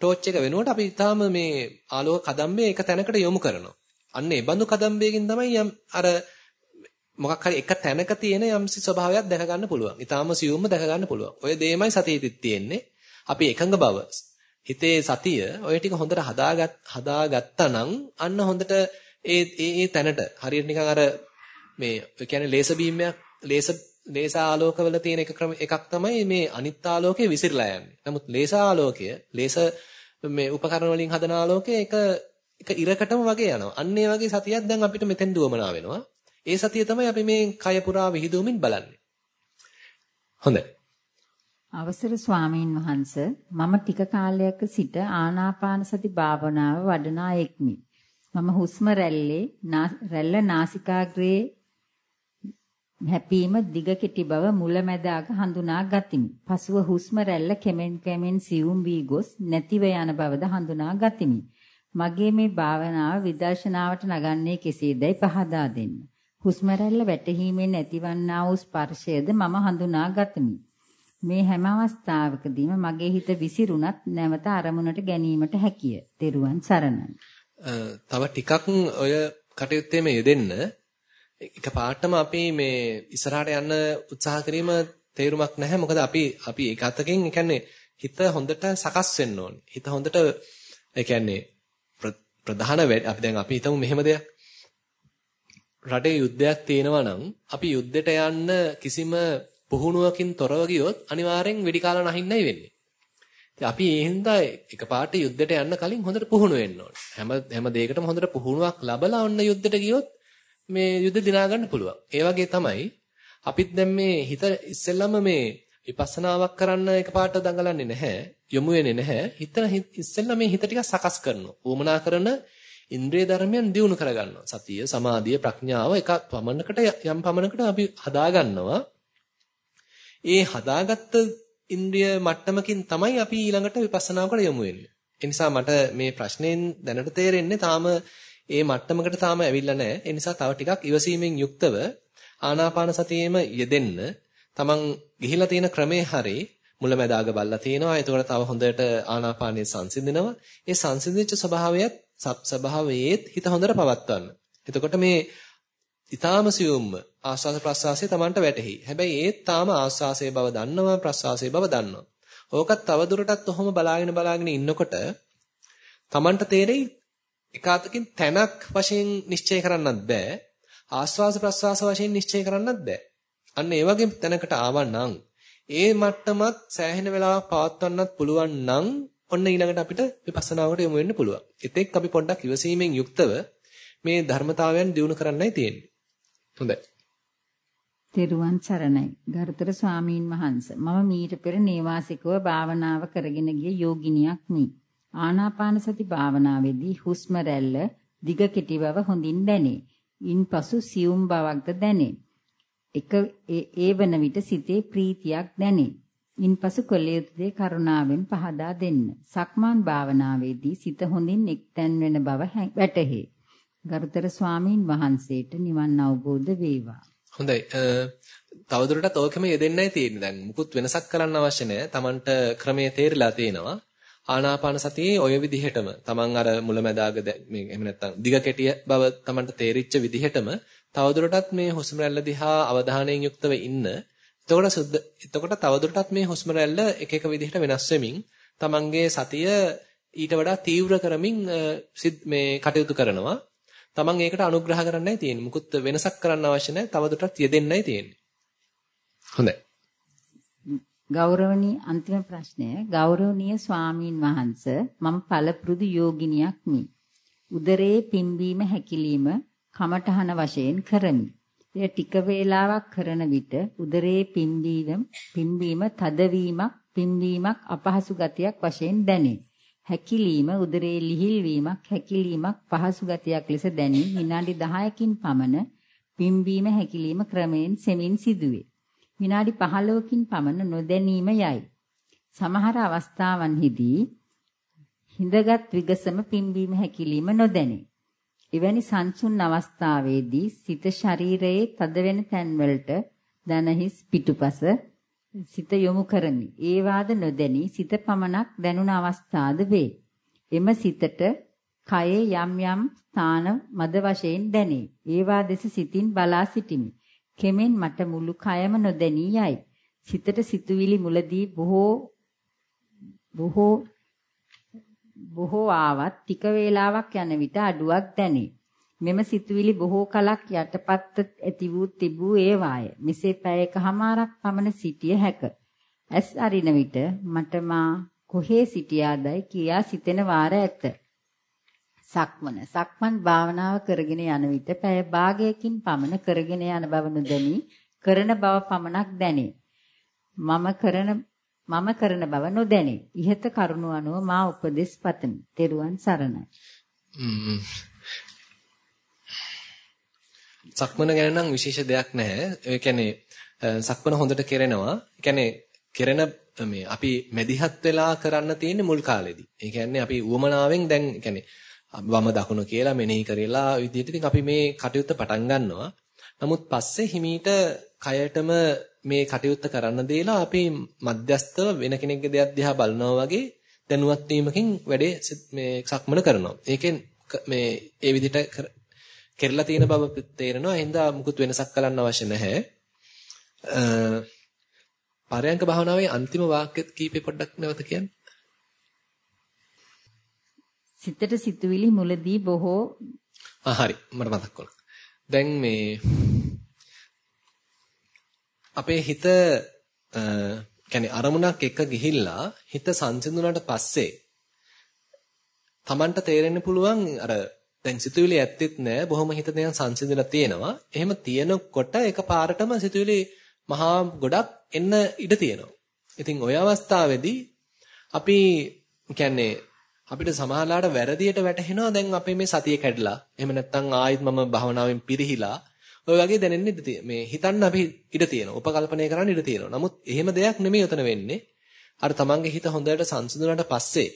ටෝච් එක වෙනුවට අපි ඊටාම මේ ආලෝක කදම්බේ එක තැනකට යොමු කරනවා. අන්න ඒ බඳු කදම්බේකින් තමයි යම් අර මොකක් හරි එක තැනක තියෙන යම්සි ස්වභාවයක් දැක ගන්න පුළුවන්. ඊටාම සියුම්ම දැක ගන්න පුළුවන්. ඔය දෙයමයි සතියෙදිත් තියෙන්නේ. අපි එකඟ බව හිතේ සතිය ඔය ටික හොඳට හදාගත් හදාගත්තා නම් අන්න හොඳට ඒ ඒ තැනට හරියට නිකන් අර මේ කියන්නේ ලේසර් බීම්යක් ලේසර් ලේසර් ආලෝකවල තියෙන එක ක්‍රම එකක් තමයි මේ අනිත් ආලෝකය විසිරලා යන්නේ. නමුත් ලේසර් ආලෝකය ලේසර් මේ උපකරණ වලින් හදන ආලෝකය එක එක ඉරකටම වගේ යනවා. අන්න ඒ වගේ සතියක් දැන් අපිට මෙතෙන් දුවමනා වෙනවා. ඒ සතිය තමයි අපි මේ කය පුරා විහිදුවමින් බලන්නේ. හොඳයි. අවසර ස්වාමීන් වහන්ස මම ටික කාලයක සිට ආනාපාන සති භාවනාව වඩනා එක්මි. මම හුස්ම රැල්ලේ රැල්ල නාසිකාග්‍රයේ හැපීම දිග කෙටි බව මුලැමැදාක හඳුනා ගතිමි. පසුව හුස්ම රැල්ල කෙමෙන් කෙමෙන් සියුම් වී ගොස් නැතිව යන බවද හඳුනා ගතිමි. මගේ මේ භාවනාව විදර්ශනාවට නගන්නේ කෙසේදයි පහදා දෙන්න. හුස්ම රැල්ල වැටහීමෙන් ඇතිවන්නා වූ ස්පර්ශයද මම හඳුනා ගතිමි. මේ හැම අවස්ථාවකදීම මගේ හිත විසිරුණත් නැවත අරමුණට ගැනීමට හැකිය. තෙරුවන් සරණයි. තව ටිකක් ඔය කටයුත්තේම යෙදෙන්න එක පාටම අපි මේ ඉස්සරහට යන්න උත්සාහ කිරීම තේරුමක් නැහැ. මොකද අපි අපි ඒක අතකින් කියන්නේ හිත හොඳට සකස් වෙන්න ඕනේ. හිත හොඳට ඒ කියන්නේ ප්‍රධාන අපි දැන් අපි හිතමු මෙහෙම දෙයක්. රටේ යුද්ධයක් තියෙනවා නම් අපි යුද්ධයට යන්න කිසිම පුහුණුවකින් තොරව ගියොත් අනිවාර්යෙන් වෙඩි කාලා නැහින්නයි වෙන්නේ. අපි ඒ හින්දා එකපාරට යුද්ධයට යන්න කලින් හොඳට පුහුණු වෙන්න ඕනේ. හැම හැම දෙයකටම හොඳට පුහුණුවක් ලැබලා ඔන්න යුද්ධයට ගියොත් මේ යුද්ධ දිනා ගන්න පුළුවන්. ඒ වගේ තමයි අපිත් දැන් මේ හිත ඉස්සෙල්ලම මේ විපස්සනාවක් කරන්න එකපාරට දඟලන්නේ නැහැ. යොමු වෙන්නේ නැහැ. හිත ඉස්සෙල්ලා මේ හිත ටික සකස් කරනවා. උවමනා කරන ඉන්ද්‍රිය ධර්මයන් දියුණු කරගන්නවා. සතිය, සමාධිය, ප්‍රඥාව එක පමණකට යම් පමණකට අපි හදාගන්නවා. ඒ හදාගත්ත ඉන්ද්‍රිය මට්ටමකින් තමයි අපි ඊළඟට විපස්සනාවකට යොමු වෙන්නේ. ඒ නිසා මට මේ ප්‍රශ්නෙන් දැනට තේරෙන්නේ තාම ඒ මට්ටමකට තාම ඇවිල්ලා නැහැ. ඒ නිසා තව ටිකක් ඉවසීමෙන් යුක්තව ආනාපාන සතියේම යෙදෙන්න තමන් ගිහිලා තියෙන ක්‍රමේ හරි මුලැමැදාග බල්ලා තිනවා. එතකොට තව හොඳට ආනාපානයේ සංසිඳනවා. ඒ සංසිඳිච්ච ස්වභාවයත් ස්වභාවයේත් හිත හොඳට පවත්වන්න. එතකොට මේ ඊ타ම සියුම්ම ආස්වාද ප්‍රස්වාසය Tamanට වැටහි. හැබැයි ඒත් තාම ආස්වාසයේ බව දන්නවා ප්‍රස්වාසයේ බව දන්නවා. ඕකත් තවදුරටත් ඔහොම බලාගෙන බලාගෙන ඉන්නකොට Tamanට තේරෙයි එකාතකින් තැනක් වශයෙන් නිශ්චය කරන්නත් බෑ. ආස්වාස ප්‍රස්වාස වශයෙන් නිශ්චය කරන්නත් බෑ. අන්න ඒ වගේ තැනකට ආවනම් ඒ මට්ටමත් සෑහෙන වෙලාවක් පවත්වන්නත් පුළුවන් නම් ඔන්න ඊළඟට අපිට විපස්සනාවට යොමු වෙන්න පුළුවන්. එතෙක් අපි පොඩ්ඩක් ඉවසීමෙන් යුක්තව මේ ධර්මතාවයන් දිනු කරන්නයි තියෙන්නේ. හොඳයි. තෙරුවන් සරණයි. ගරුතර ස්වාමීන් වහන්ස. මම මීට පෙර නේවාසිකව භාවනාව කරගෙන ගිය යෝගිනියක් මි. ආනාපාන සති භාවනාවේදී හුස්ම රැල්ල දිග කෙටි බව හොඳින් දැනේ. ඉන්පසු සියුම් බවක්ද දැනේ. එක ඒ වන විට සිතේ ප්‍රීතියක් දැනේ. ඉන්පසු කළ යුතු දේ කරුණාවෙන් පහදා දෙන්න. සක්මාන් භාවනාවේදී සිත හොඳින් එක්තැන් වෙන බව වැටහේ. ගරුතර ස්වාමීන් වහන්සේට නිවන් අවබෝධ වේවා. හොඳයි. තවදුරටත් ඕකෙම යෙදෙන්නයි තියෙන්නේ. දැන් මුකුත් වෙනසක් කරන්න අවශ්‍ය නැහැ. Tamanට ක්‍රමයේ තේරිලා තියෙනවා. ආනාපාන සතියේ ඔය විදිහටම Taman අර මුලැමැදාග මේ එහෙම නැත්නම් දිග කෙටිය බව Tamanට තේරිච්ච විදිහටම තවදුරටත් මේ හුස්ම රැල්ල දිහා අවධානයෙන් යුක්තව ඉන්න. එතකොට සුද්ධ එතකොට තවදුරටත් මේ හුස්ම රැල්ල එක එක විදිහට වෙනස් වෙමින් Tamanගේ සතිය ඊට වඩා තීව්‍ර කරමින් මේ කටයුතු කරනවා. තමන් ඒකට අනුග්‍රහ කරන්නයි තියෙන්නේ. මුකුත් වෙනසක් කරන්න අවශ්‍ය නැහැ. තවදුරටත් යෙදෙන්නයි තියෙන්නේ. හොඳයි. ගෞරවණීය අන්තිම ප්‍රශ්නය ගෞරවනීය ස්වාමීන් වහන්ස මම පළපුරුදු යෝගිනියක් මි. උදරයේ පිම්බීම හැකිලිම කමඨහන වශයෙන් කරමි. එය ටික වේලාවක් කරන විට උදරයේ පිම්බීම පිම්බීම තදවීමක් පිම්බීමක් අපහසු ගතියක් වශයෙන් දැනේ. හැකිලීම උදරයේ ලිහිල් වීමක් හැකිලීමක් පහසු ගතියක් ලෙස දැනී විනාඩි 10කින් පමණ පිම්බීම හැකිලීම ක්‍රමයෙන් සෙමින් සිදුවේ. විනාඩි 15කින් පමණ නොදැනීම යයි. සමහර අවස්ථාවන්හිදී හිඳගත් විගසම පිම්බීම හැකිලීම නොදැනේ. එවැනි සංසුන් අවස්ථාවේදී සිත ශරීරයේ තද වෙන තැන්වලට දනහිස් පිටුපස සිත යොමු කරමි. ඒ වාද නොදැනී සිත පමණක් දැනුණ අවස්ථාද වේ. එම සිතට කයේ යම් යම් ස්ථාන මද වශයෙන් දැනේ. ඒවා දෙස සිතින් බලා සිටිමි. කෙමෙන් මට මුළු කයම නොදැනී යයි. සිතට සිතුවිලි මුලදී බොහෝ බොහෝ බොහෝ ආවත් ටික වේලාවක් යන විට අඩුවක් දැනේ. මෙම සිතුවිලි බොහෝ කලක් යටපත් ඇති වූ තිබූ ඒවාය. මෙසේ පැයකමාරක් පමණ සිටිය හැක. ඇස් අරින විට මට මා කොහේ සිටියාදයි කියා සිතෙන වාර ඇත. සක්මන සක්මන් භාවනාව කරගෙන යන විට පැය භාගයකින් පමණ කරගෙන යන බව නොදැනි කරන බව පමණක් දැනේ. මම කරන මම කරන බව නොදැනේ. ইহත කරුණ අනුව මා උපදෙස් පතමි. තෙරුවන් සරණයි. සක්මන ගැන නම් විශේෂ දෙයක් නැහැ. ඒ කියන්නේ සක්මන හොඳට කෙරෙනවා. ඒ කියන්නේ කෙරෙන මේ අපි මෙදිහත් වෙලා කරන්න තියෙන්නේ මුල් කාලෙදී. ඒ කියන්නේ අපි උවමනාවෙන් දැන් ඒ කියන්නේ වම දකුණ කියලා මෙනෙහි කරලා විදිහට ඉතින් අපි මේ කටයුත්ත පටන් ගන්නවා. නමුත් පස්සේ හිමීට කයටම මේ කටයුත්ත කරන්න දීලා අපි මධ්‍යස්තව වෙන කෙනෙක්ගේ දෙයක් දිහා බලනවා වගේ දැනුවත් වීමකින් වැඩේ මේ සක්මන කරනවා. ඒකෙන් මේ ඒ විදිහට කෙරලා තියෙන බව තේරෙනවා. එහෙනම් මුකුත් වෙනසක් කරන්න අවශ්‍ය නැහැ. පරයන්ක භාවනාවේ අන්තිම වාක්‍ය කීපේ පොඩ්ඩක් නැවත කියන්න. සිතට සිතුවිලි මුලදී බොහෝ ආ හරි මට මතක් වුණා. දැන් මේ අපේ හිත කියන්නේ අරමුණක් එක ගිහිල්ලා හිත සංසිඳුණාට පස්සේ Tamanට තේරෙන්න පුළුවන් අර දැන් සිතුවිලි ඇත්තෙත් නෑ බොහොම හිත දැන් සංසිඳලා තියෙනවා. එහෙම තියෙනකොට එකපාරටම සිතුවිලි මහා ගොඩක් එන්න ඉඩ තියෙනවා. ඉතින් ওই අවස්ථාවේදී අපි කියන්නේ අපිට සමහරලාට වැරදියට වැටහෙනවා දැන් අපේ මේ සතිය කැඩලා. එහෙම නැත්නම් ආයෙත් මම භවනාවෙන් පිරිහිලා. ඔය වගේ දැනෙන්න ඉඩ මේ හිතන්න අපි ඉඩ තියෙනවා. උපකල්පනය කරන්න ඉඩ තියෙනවා. නමුත් එහෙම දෙයක් නෙමෙයි උතන වෙන්නේ. අර තමන්ගේ හිත හොඳට සංසිඳුණාට පස්සේ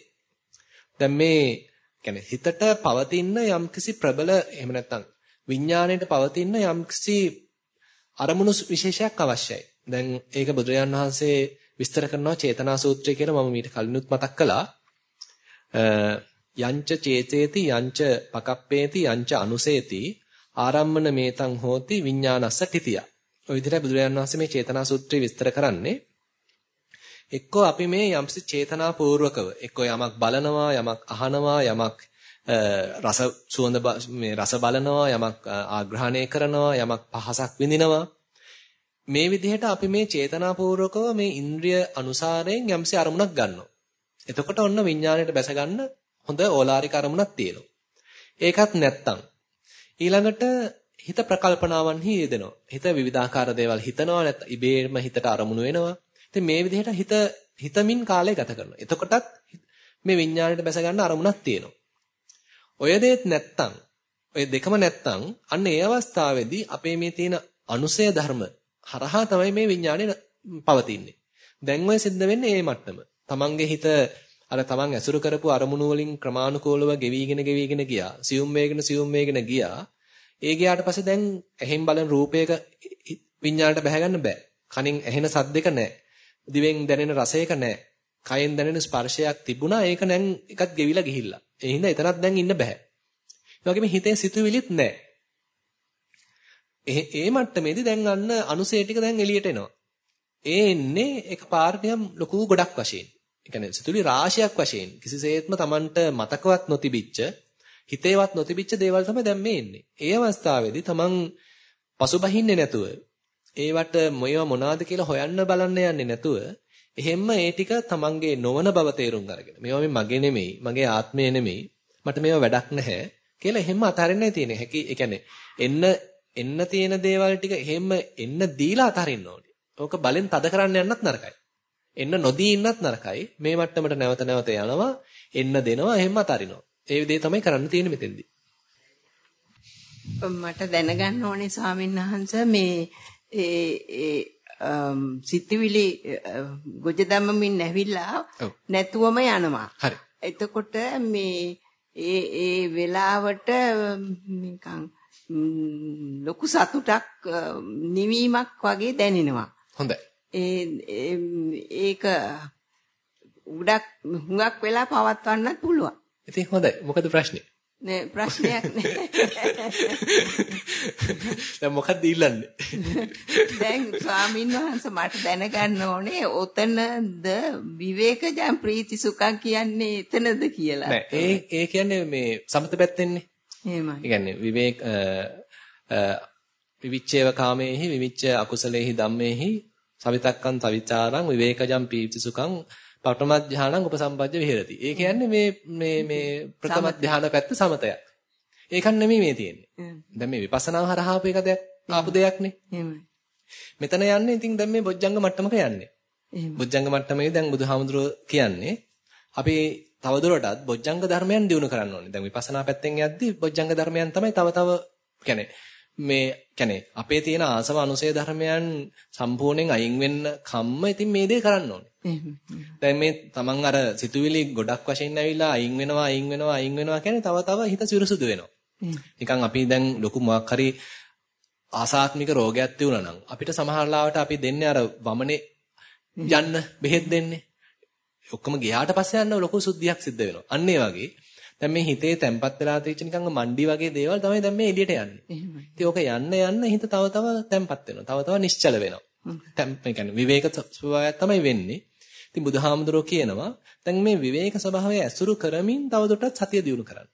දැන් මේ කියන්නේ හිතට පවතින යම්කිසි ප්‍රබල එහෙම නැත්නම් විඥාණයට පවතින යම්කිසි අරමුණු විශේෂයක් අවශ්‍යයි. දැන් ඒක බුදුරජාන් වහන්සේ විස්තර කරනවා චේතනා සූත්‍රය කියලා මම මීට කලිනුත් මතක් කළා. යංච චේතේති යංච පකප්පේති යංච අනුසේති ආරම්මන මේතං හෝති විඥානස්ස තිතිය. ඔය විදිහට බුදුරජාණන් වහන්සේ මේ චේතනා සූත්‍රය විස්තර කරන්නේ එක්කෝ අපි මේ යම්සි චේතනා පූර්වකව එක්කෝ යමක් බලනවා යමක් අහනවා යමක් රස සුවඳ මේ රස බලනවා යමක් ආග්‍රහණය කරනවා යමක් පහසක් විඳිනවා මේ විදිහට අපි මේ චේතනාපූර්වකව මේ ඉන්ද්‍රිය අනුසාරයෙන් යම්සි අරමුණක් ගන්නවා. එතකොට ඔන්න විඥාණයට බැස ගන්න හොඳ ඕලාරික අරමුණක් තියෙනවා. ඒකත් නැත්තම් ඊළඟට හිත ප්‍රකල්පනාවන්හි යෙදෙනවා. හිත විවිධාකාර දේවල් හිතනවා නැත්නම් ඉබේම හිතට අරමුණු වෙනවා. ඉතින් මේ විදිහට හිත හිතමින් කාලය ගත කරනවා. එතකොටත් මේ විඥාණයට බැස ගන්න අරමුණක් තියෙනවා. ඔය දෙයක් නැත්තම් ඔය දෙකම නැත්තම් අන්න ඒ අවස්ථාවේදී අපේ මේ තියෙන අනුසය ධර්ම හරහා තමයි මේ විඥාණය පවතින්නේ. දැන් ඔය සිද්ධ වෙන්නේ මේ මට්ටම. තමන්ගේ හිත අර තමන් ඇසුරු කරපු අරමුණු වලින් ක්‍රමානුකූලව ගෙවිගෙන ගෙවිගෙන ගියා. සියුම් වේගෙන සියුම් වේගෙන ගියා. ඒ ගියාට පස්සේ දැන් ඇහෙන් බලන රූපයක විඤ්ඤාණයට බැහැ ගන්න බෑ. කනින් ඇහෙන සද්දෙක නැහැ. දිවෙන් දැනෙන රසයක නැහැ. කයෙන් දැනෙන ස්පර්ශයක් තිබුණා. ඒක දැන් එකත් ගෙවිලා ගිහිල්ලා. ඒ හින්දා එතනත් දැන් ඉන්න බෑ. ඒ වගේම හිතේ සිතුවිලිත් නැහැ. ඒ ඒ මට්ටමේදී දැන් අන්න අනුසය ටික දැන් එළියට එනවා. ඒ එන්නේ එකපාරටම ලොකු ගොඩක් වශයෙන්. ඒ කියන්නේ සිතුවිලි රාශියක් වශයෙන් කිසිසේත්ම Tamanට මතකවත් නොතිබිච්ච හිතේවත් නොතිබිච්ච දේවල් තමයි දැන් මේ එන්නේ. ඒ අවස්ථාවේදී Taman පසුබහින්නේ නැතුව ඒවට මොයව මොනවාද කියලා හොයන්න බලන්න යන්නේ නැතුව එහෙම්ම ඒ ටික Tamanගේ නොවන බව තේරුම් අරගෙන මේවා මේ මගේ නෙමෙයි මගේ ආත්මය නෙමෙයි මට මේවා වැඩක් නැහැ කියලා එහෙම්ම අතාරින්නයි තියෙන්නේ. හැකි ඒ කියන්නේ එන්න එන්න තියෙන දේවල් ටික එහෙම්ම එන්න දීලා අතහරින්න ඕනේ. ඕක බලෙන් තද කරන්න යන්නත් නරකයි. එන්න නොදී ඉන්නත් නරකයි. මේ මට්ටමට නැවත නැවත යනවා. එන්න දෙනවා එහෙම්ම අතහරිනවා. ඒ විදිහේ තමයි කරන්න තියෙන්නේ මෙතෙන්දී. මට දැනගන්න ඕනේ ස්වාමීන් වහන්සේ මේ ඒ සිතිවිලි ගොජ දමමින් ඇවිල්ලා නැතුවම යනවා. හරි. එතකොට මේ ඒ ඒ වෙලාවට නිකන් ලොකු සතුටක් නිවීමක් වගේ දැනෙනවා. හොඳයි. ඒක උඩක් හුඟක් වෙලා පවත්වන්නත් පුළුවන්. ඉතින් හොඳයි. මොකද ප්‍රශ්නේ? නෑ ප්‍රශ්නයක් නෑ. <laughs> දැන් මොකක්ද ඉල්ලන්නේ? <laughs> දැන් ස්වාමීන් වහන්සේ මට දැනගන්න ඕනේ ඔතනද විවේකජම් ප්‍රීති සුඛං කියන්නේ එතනද කියලා. නෑ ඒ ඒ කියන්නේ මේ සමත පැත්තෙන්නේ. එහෙමයි. ඒ කියන්නේ විවේක විවිච්ඡේව කාමේහි විවිච්ඡ අකුසලේහි ධම්මේහි සවිතක්කං සවිචාරං විවේකජම් පීතිසුඛං පඨම ධානං උපසම්පජ්ජ විහෙරති. ඒ කියන්නේ මේ මේ මේ ප්‍රථම ධාන පැත්ත සමතයක්. ඒකන් නෙමෙයි මේ තියෙන්නේ. දැන් මේ විපස්සනාව හරහා ආපු එක දෙයක් ආපු දෙයක්නේ. එහෙමයි. මෙතන යන්නේ ඉතින් දැන් මේ බොජ්ජංග මට්ටමක යන්නේ. බොජ්ජංග මට්ටමේ දැන් බුදුහාමුදුරුවෝ කියන්නේ අපි තවදුරටත් බොජ්ජංග ධර්මයන් දිනු කරන්න ඕනේ. දැන් විපස්සනා පැත්තෙන් යද්දී බොජ්ජංග ධර්මයන් තමයි තව තව කියන්නේ මේ කියන්නේ අපේ තියෙන ආසව අනුසය ධර්මයන් සම්පූර්ණයෙන් අයින් වෙන්න කම්ම ඉතින් මේ දේ කරන්න ඕනේ. දැන් මේ තමන් අර සිතුවිලි ගොඩක් වශයෙන් ඇවිල්ලා අයින් වෙනවා අයින් වෙනවා අයින් වෙනවා කියන්නේ තව තව හිත සිරුසුදු වෙනවා. නිකන් අපි දැන් ලොකු මොකක් හරි ආසාත්මික රෝගයක් තියුණා නම් අපිට සමහර ලාවට අපි දෙන්නේ අර වමනේ යන්න බෙහෙත් දෙන්නේ. ඔක්කොම ගියාට පස්සේ යන්න ලොකු සුද්ධියක් සිද්ධ වෙනවා. අන්න ඒ වගේ දැන් මේ හිතේ තැම්පත් වෙලා තියෙච්ච නිකන් මණ්ඩි වගේ දේවල් තමයි දැන් මේ එළියට යන්නේ. එහෙමයි. ඉතින් ඕක යන්න යන්න හිත තව තව තැම්පත් වෙනවා. තව තව නිශ්චල වෙනවා. තැම් ඒ කියන්නේ විවේක ස්වභාවයක් තමයි වෙන්නේ. ඉතින් බුදුහාමුදුරුවෝ කියනවා දැන් මේ විවේක ස්වභාවය ඇසුරු කරමින් තවදුරටත් සතිය දියුණු කරන්න.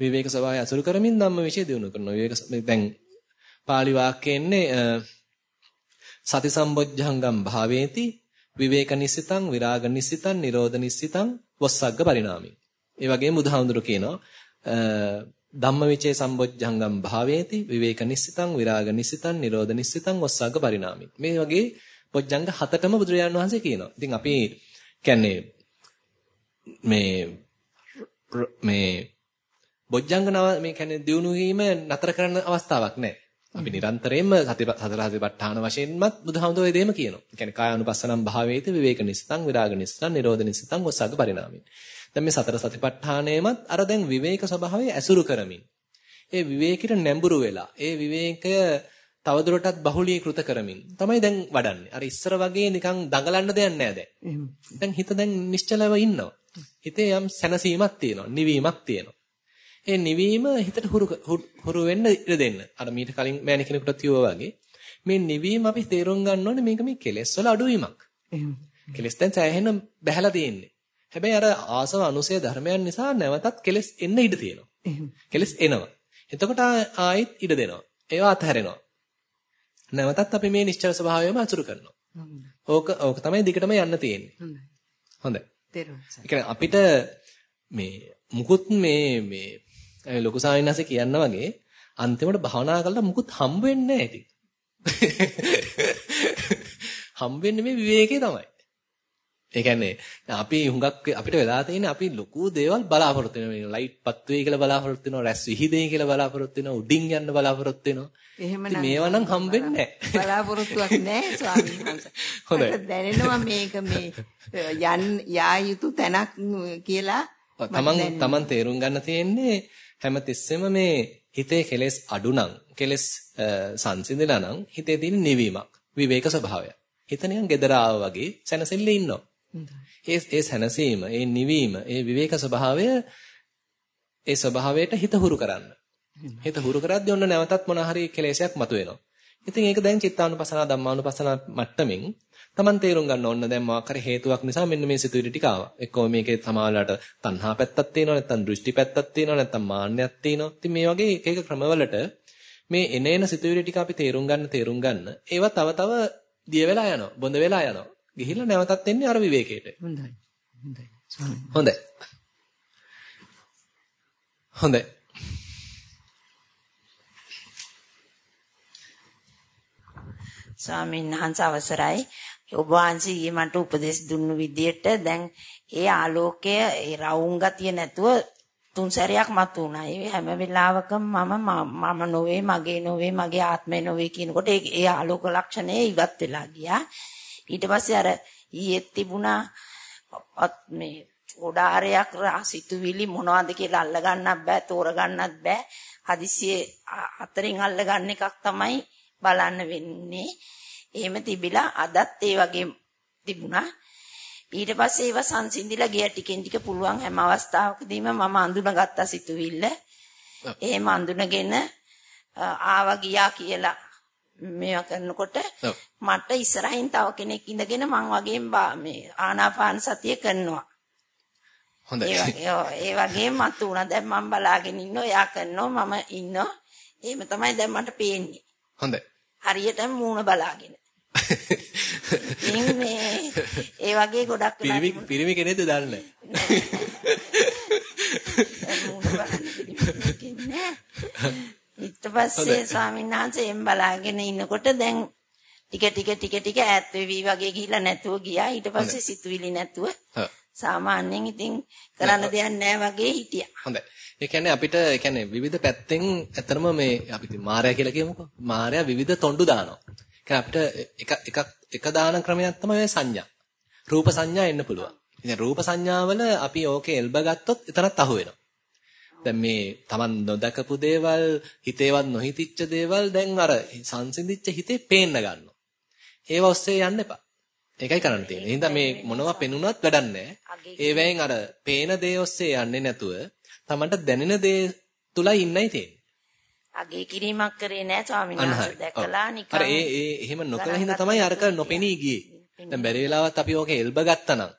විවේක ස්වභාවය ඇසුරු කරමින් ධම්ම විශ්ය දියුණු කරනවා. විවේක දැන් පාලි වාක්‍යෙන්නේ සති සම්බොජ්ජංගම් භාවේති විවේක නිස්සිතං විරාග නිස්සිතං නිරෝධ නිස්සිතං වස්සග්ග පරිණාමි. ඒ වගේම බුදුහාමුදුරු කියනවා ධම්මවිචේ සම්බොජ්ජංගම් භාවේති විවේක නිස්සිතං විරාග නිස්සිතං නිරෝධ නිස්සිතං වස්සග්ග පරිණාමි. මේ වගේ බොජ්ජංග හතටම බුදුරජාණන් වහන්සේ කියනවා. ඉතින් අපි කියන්නේ මේ මේ බොජ්ජංග නව මේ කියන්නේ දියුණු වීම නතර කරන අවස්ථාවක් නැහැ. අපි නිරන්තරයෙන්ම සති සතර සතිපට්ඨාන වශයෙන්මත් බුදුහාමුදුරේ ඒ දෙම කියනවා. ඒ කියන්නේ කායानुපස්සනම් භාවේති විවේක නිස්සං විරාග නිස්සං නිරෝධ නිස්සං ඔසග්ග පරිණාමී. දැන් මේ සතර සතිපට්ඨානයේමත් අර දැන් විවේක ස්වභාවය ඇසුරු කරමින් ඒ විවේකීට නැඹුරු වෙලා ඒ විවේකය තවදුරටත් බහුලීකృత කරමින් තමයි දැන් වඩන්නේ. අර ඉස්සර වගේ නිකන් දඟලන්න දෙයක් නැහැ දැන්. දැන් හිත දැන් නිශ්චලව ඉන්නවා. හිතේ යම් සැනසීමක් තියෙනවා, නිවීමක් තියෙනවා. ඒ නිවීම හිතට හුරු හුරු වෙන්න ඉඩ දෙන්න. අර මීට කලින් මෑණි කෙනෙකුට කිව්වා වගේ මේ නිවීම අපි තේරුම් ගන්න ඕනේ මේක මේ කෙලෙස් වල අඩුවීමක්. කෙලෙස් දැන් සෑහෙන බැහැලා තියෙන්නේ. හැබැයි අර ආසව අනුසය ධර්මයන් නිසා නැවතත් කෙලෙස් එන්න ඉඩ තියෙනවා. කෙලෙස් එනවා. එතකොට ආයෙත් ඉඩ දෙනවා. ඒවා අතහැරෙනවා. නැවතත් අපි මේ නිශ්චල ස්වභාවයම අසුරු කරනවා. ඕක ඕක තමයි දිගටම යන්න තියෙන්නේ. හොඳයි. හොඳයි. අපිට මේ මුකුත් මේ මේ ලොකු සාවිනාසේ කියන්න වගේ අන්තිමට භාවනා කරලා මුකුත් හම්බ වෙන්නේ නැහැ ඉතින්. <laughs> හම්බ වෙන්නේ මේ විවේකේ තමයි. ඒ කියන්නේ අපි හුඟක් අපිට වෙලා තියෙන්නේ අපි ලොකු දේවල් බලාපොරොත්තු වෙනවා. ලයිට් පත් වෙයි කියලා බලාපොරොත්තු වෙනවා. රැස් විහිදෙයි කියලා බලාපොරොත්තු වෙනවා. උඩින් යන්න බලාපොරොත්තු වෙනවා. එහෙමනම් මේවා නම් හම්බෙන්නේ නැහැ. බලාපොරොත්තුවක් නැහැ ස්වාමීන් වහන්සේ. <laughs> හොඳයි. දැනෙනවා මේක මේ <laughs> යන් යා යුතු තැනක් කියලා තමන් තමන් තේරුම් ගන්න තියෙන්නේ හැමතිස්සෙම මේ හිතේ කෙලෙස් අඩු නම් කෙලෙස් සංසිඳලා නම් හිතේ තියෙන නිවීමක් විවේක ස්වභාවය. හිත නිකන් gedara වගේ සැනසෙල්ලේ ඉන්නවා. ඒ ඒ සැනසීම, ඒ නිවීම, ඒ විවේක ස්වභාවය ඒ ස්වභාවයට හිත හුරු කරන්න. හිත හුරු කරද්දී ඔන්න නැවතත් මොන හරි කෙලෙසයක් මතුවෙනවා. ඉතින් ඒක දැන් චිත්තානුපසනාව ධම්මානුපසනාව මට්ටමින් Taman තේරුම් ගන්න ඕන දැන් මොකක් හේතුවක් නිසා මෙන්න මේ සිතුවිලි ටික ආවා. එක්කෝ මේකේ සමාලලට තණ්හා පැත්තක් තියෙනවා නැත්නම් දෘෂ්ටි පැත්තක් තියෙනවා නැත්නම් මාන්නයක් තියෙනවා. ඉතින් මේ වගේ එක එක ක්‍රමවලට මේ එනේන සිතුවිලි ටික අපි තේරුම් ගන්න තේරුම් ගන්න ඒවා තව තව දිය වෙලා යනවා. බොඳ වෙලා යනවා. ගිහිල්ලා නැවතත් එන්නේ අර විවේකයට. හොඳයි. හොඳයි. හොඳයි. හොඳයි. ස්වාමීන් වහන්සේ අවසරයි ඔබ වහන්සේ මට උපදෙස් දුන්නු විදියට දැන් ඒ ආලෝකය ඒ රවුම් ගතිය නැතුව තුන් සැරයක් මතුණා. ඒ හැම වෙලාවකම මම මම නොවේ, මගේ නොවේ, මගේ ආත්මය නොවේ කියනකොට ඒ ආලෝක ලක්ෂණය ඉවත් වෙලා ගියා. ඊට පස්සේ අර ඊයේ තිබුණා මේ ගොඩාරයක් සිතුවිලි මොනවද කියලා අල්ල ගන්නත් බෑ, තෝර ගන්නත් බෑ. හදිසියේ අතරින් අල්ල ගන්න එකක් තමයි බලන්න වෙන්නේ. එහෙම තිබිලා අදත් ඒ වගේ තිබුණා. ඊට පස්සේ ඒව සංසිඳිලා ගිය ටිකෙන් ටික පුළුවන් හැම අවස්ථාවකදීම මම අඳුනගත්ත සිතුවිල්ල. එහෙම අඳුනගෙන ආවා ගියා කියලා මේවා කරනකොට මට ඉස්සරහින් තව කෙනෙක් ඉඳගෙන මං වගේම මේ ආනාපාන සතිය කරනවා. හොඳයි. ඒ වගේ මතු වුණා. දැන් මම බලාගෙන ඉන්නවා. එයා කරනවා මම ඉන්නවා. එහෙම තමයි දැන් මට පේන්නේ. හොඳයි. හරියටම මූණ බලාගෙන. මේ ඒ වගේ ගොඩක් පිරිමි පිරිමි කෙනෙක්ද දන්නේ ඊට පස්සේ ස්වාමීන් වහන්සේ එම් බලාගෙන ඉන්නකොට දැන් ටික ටික ටික ටික ඈත් වෙවි වගේ ගිහිල්ලා නැතුව ගියා ඊට පස්සේ සිතුවිලි නැතුව සාමාන්‍යයෙන් ඉතින් කරන්න දෙයක් නැහැ වගේ හිටියා හොඳයි ඒ කියන්නේ අපිට ඒ කියන්නේ විවිධ පැත්තෙන් ඇත්තම මේ අපි ඉතින් මායя කියලා කියමුකෝ. මායя විවිධ තොණ්ඩු දානවා. ඒ අපිට එක එකක් එක දාන ක්‍රමයක් තමයි සංඥා. රූප සංඥා එන්න පුළුවන්. ඉතින් රූප සංඥාවල අපි ඕකේ එල්බ ගත්තොත් එතනත් අහු වෙනවා. දැන් මේ Taman නොදකපු දේවල්, හිතේවත් නොහිතිච්ච දේවල් දැන් අර සංසිඳිච්ච හිතේ පේන්න ගන්නවා. ඒව ඔස්සේ යන්න එපා. ඒකයි කරන්න තියෙන්නේ. එහෙනම් මේ මොනවා පෙනුනත් වැඩක් නැහැ. ඒවෙන් අර පේන දේ ඔස්සේ යන්නේ නැතුව Tamanට දැනෙන දේ තුලයි ඉන්නයි තියෙන්නේ. අගේ කිරීමක් කරේ නෑ ස්වාමීන් වහන්සේ දැකලා නිකන්. අර ඒ ඒ එහෙම නොකළ හින්දා තමයි අරක නොපෙනී ගියේ. දැන් බැරි වෙලාවත් අපි ඕකේ එල්බ ගත්තනම්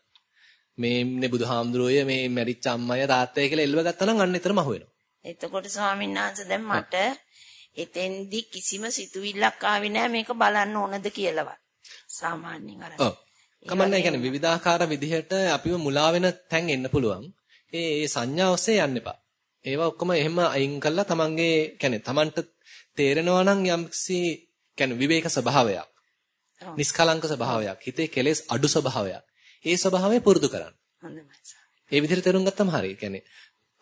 මේ නේ බුදුහාමුදුරුවෝ මේ මැරිච්ච අම්මය තාත්තය කියලා එල්බ ගත්තනම් අන්න එතරම් අහු වෙනවා. එතකොට ස්වාමීන් වහන්සේ දැන් මට එතෙන්දි කිසිම සිතුවිල්ලක් ආවේ නෑ මේක බලන්න ඕනද කියලාවත්. සාමාන්‍යයෙන් අර. කමන්නේ කියන්නේ විවිධාකාර විදිහට අපිව මුලා වෙන තැන් එන්න පුළුවන්. ඒ ඒ සංඥා ඔස්සේ යන්න එපා. ඒවා ඔක්කොම එහෙම අයින් කළා තමන්ගේ කියන්නේ තමන්ට තේරෙනවා නම් යම්කිසි කියන්නේ විවේක ස්වභාවයක්. නිස්කලංක ස්වභාවයක්. හිතේ කෙලෙස් අඩු ස්වභාවයක්. ඒ ස්වභාවය පුරුදු කරන්න. ඒ විදිහට තේරුම් ගත්තම හරියි. කියන්නේ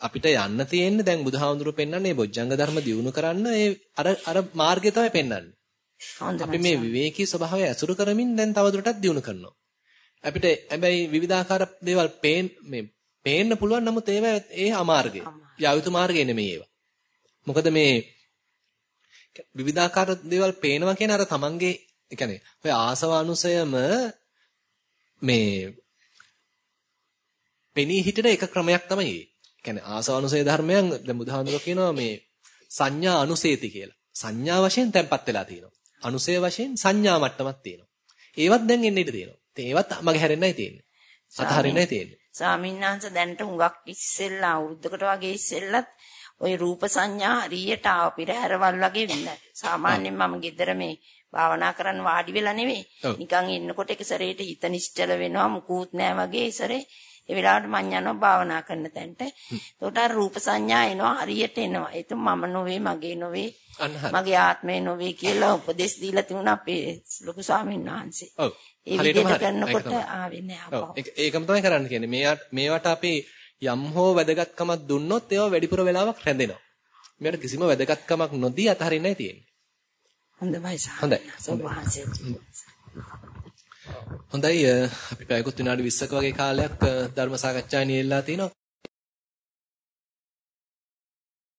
අපිට යන්න තියෙන්නේ දැන් බුදුහාමුදුරුවෝ පෙන්වන්නේ බොජ්ජංග ධර්ම දියුණු කරන්න ඒ අර අර මාර්ගය තමයි පෙන්වන්නේ. අපි මේ විවේකී ස්වභාවය ඇසුරු කරමින් දැන් තවදුරටත් දියුණු කරනවා. අපිට හැබැයි විවිධාකාර දේවල් පේන් මේ පේන්න පුළුවන් නමුත් ඒවා ඒ අමාර්ගය. යායුතු මාර්ගය නෙමෙයි ඒවා. මොකද මේ විවිධාකාර දේවල් පේනවා කියන අර තමන්ගේ ඒ කියන්නේ ඔය ආසවානුසයම මේ පෙනී හිටින එක ක්‍රමයක් තමයි ඒ. කියන්නේ ආසවානුසය ධර්මයන් දැන් බුදුහාමුදුරුවෝ කියනවා මේ සංඥා අනුසේති කියලා. සංඥා වශයෙන් තැම්පත් වෙලා තියෙනවා. අනුසය වශයෙන් සංඥා මට්ටමක් තියෙනවා. ඒවත් දැන් එන්න ඉඩ තියෙනවා. ඉතින් ඒවත් මගේ හැරෙන්නයි තියෙන්නේ. අතහරින්නයි තියෙන්නේ. ස්වාමීන් වහන්සේ දැන්ට හුඟක් ඉස්සෙල්ලා අවුරුද්දකට වගේ ඉස්සෙල්ලත් ওই රූප සංඥා හරියට ආව පිරහැරවල් වගේ වෙන්නේ. සාමාන්‍යයෙන් මම ගෙදර මේ භාවනා කරන්න වාඩි වෙලා නෙවෙයි. නිකන් ඉන්නකොට එක සැරේට හිත නිශ්චල වෙනවා මුකුත් නෑ වගේ ඉසරේ ඒ වෙලාවට මං යනවා භාවනා කරන තැනට. ඒකට අර රූප සංඥා එනවා හරියට එනවා. ඒක මම නොවේ මගේ නොවේ මගේ ආත්මය නොවේ කියලා උපදෙස් දීලා තිබුණා අපේ ලොකු ස්වාමීන් වහන්සේ. ඔව්. ඒ විදිහට කරනකොට ආවේ නෑ අපව. ඒකම තමයි කරන්න කියන්නේ. මේ මේවට අපි යම් හෝ වැදගත්කමක් දුන්නොත් ඒවා වැඩිපුර වෙලාවක් රැඳෙනවා. මේකට කිසිම වැදගත්කමක් නොදී අතහරින්නයි තියෙන්නේ. හොඳයි හොඳයි. හොඳයි අපි පැයකුත් විනාඩි 20ක වගේ කාලයක් ධර්ම සාකච්ඡා නියැලලා තිනවා.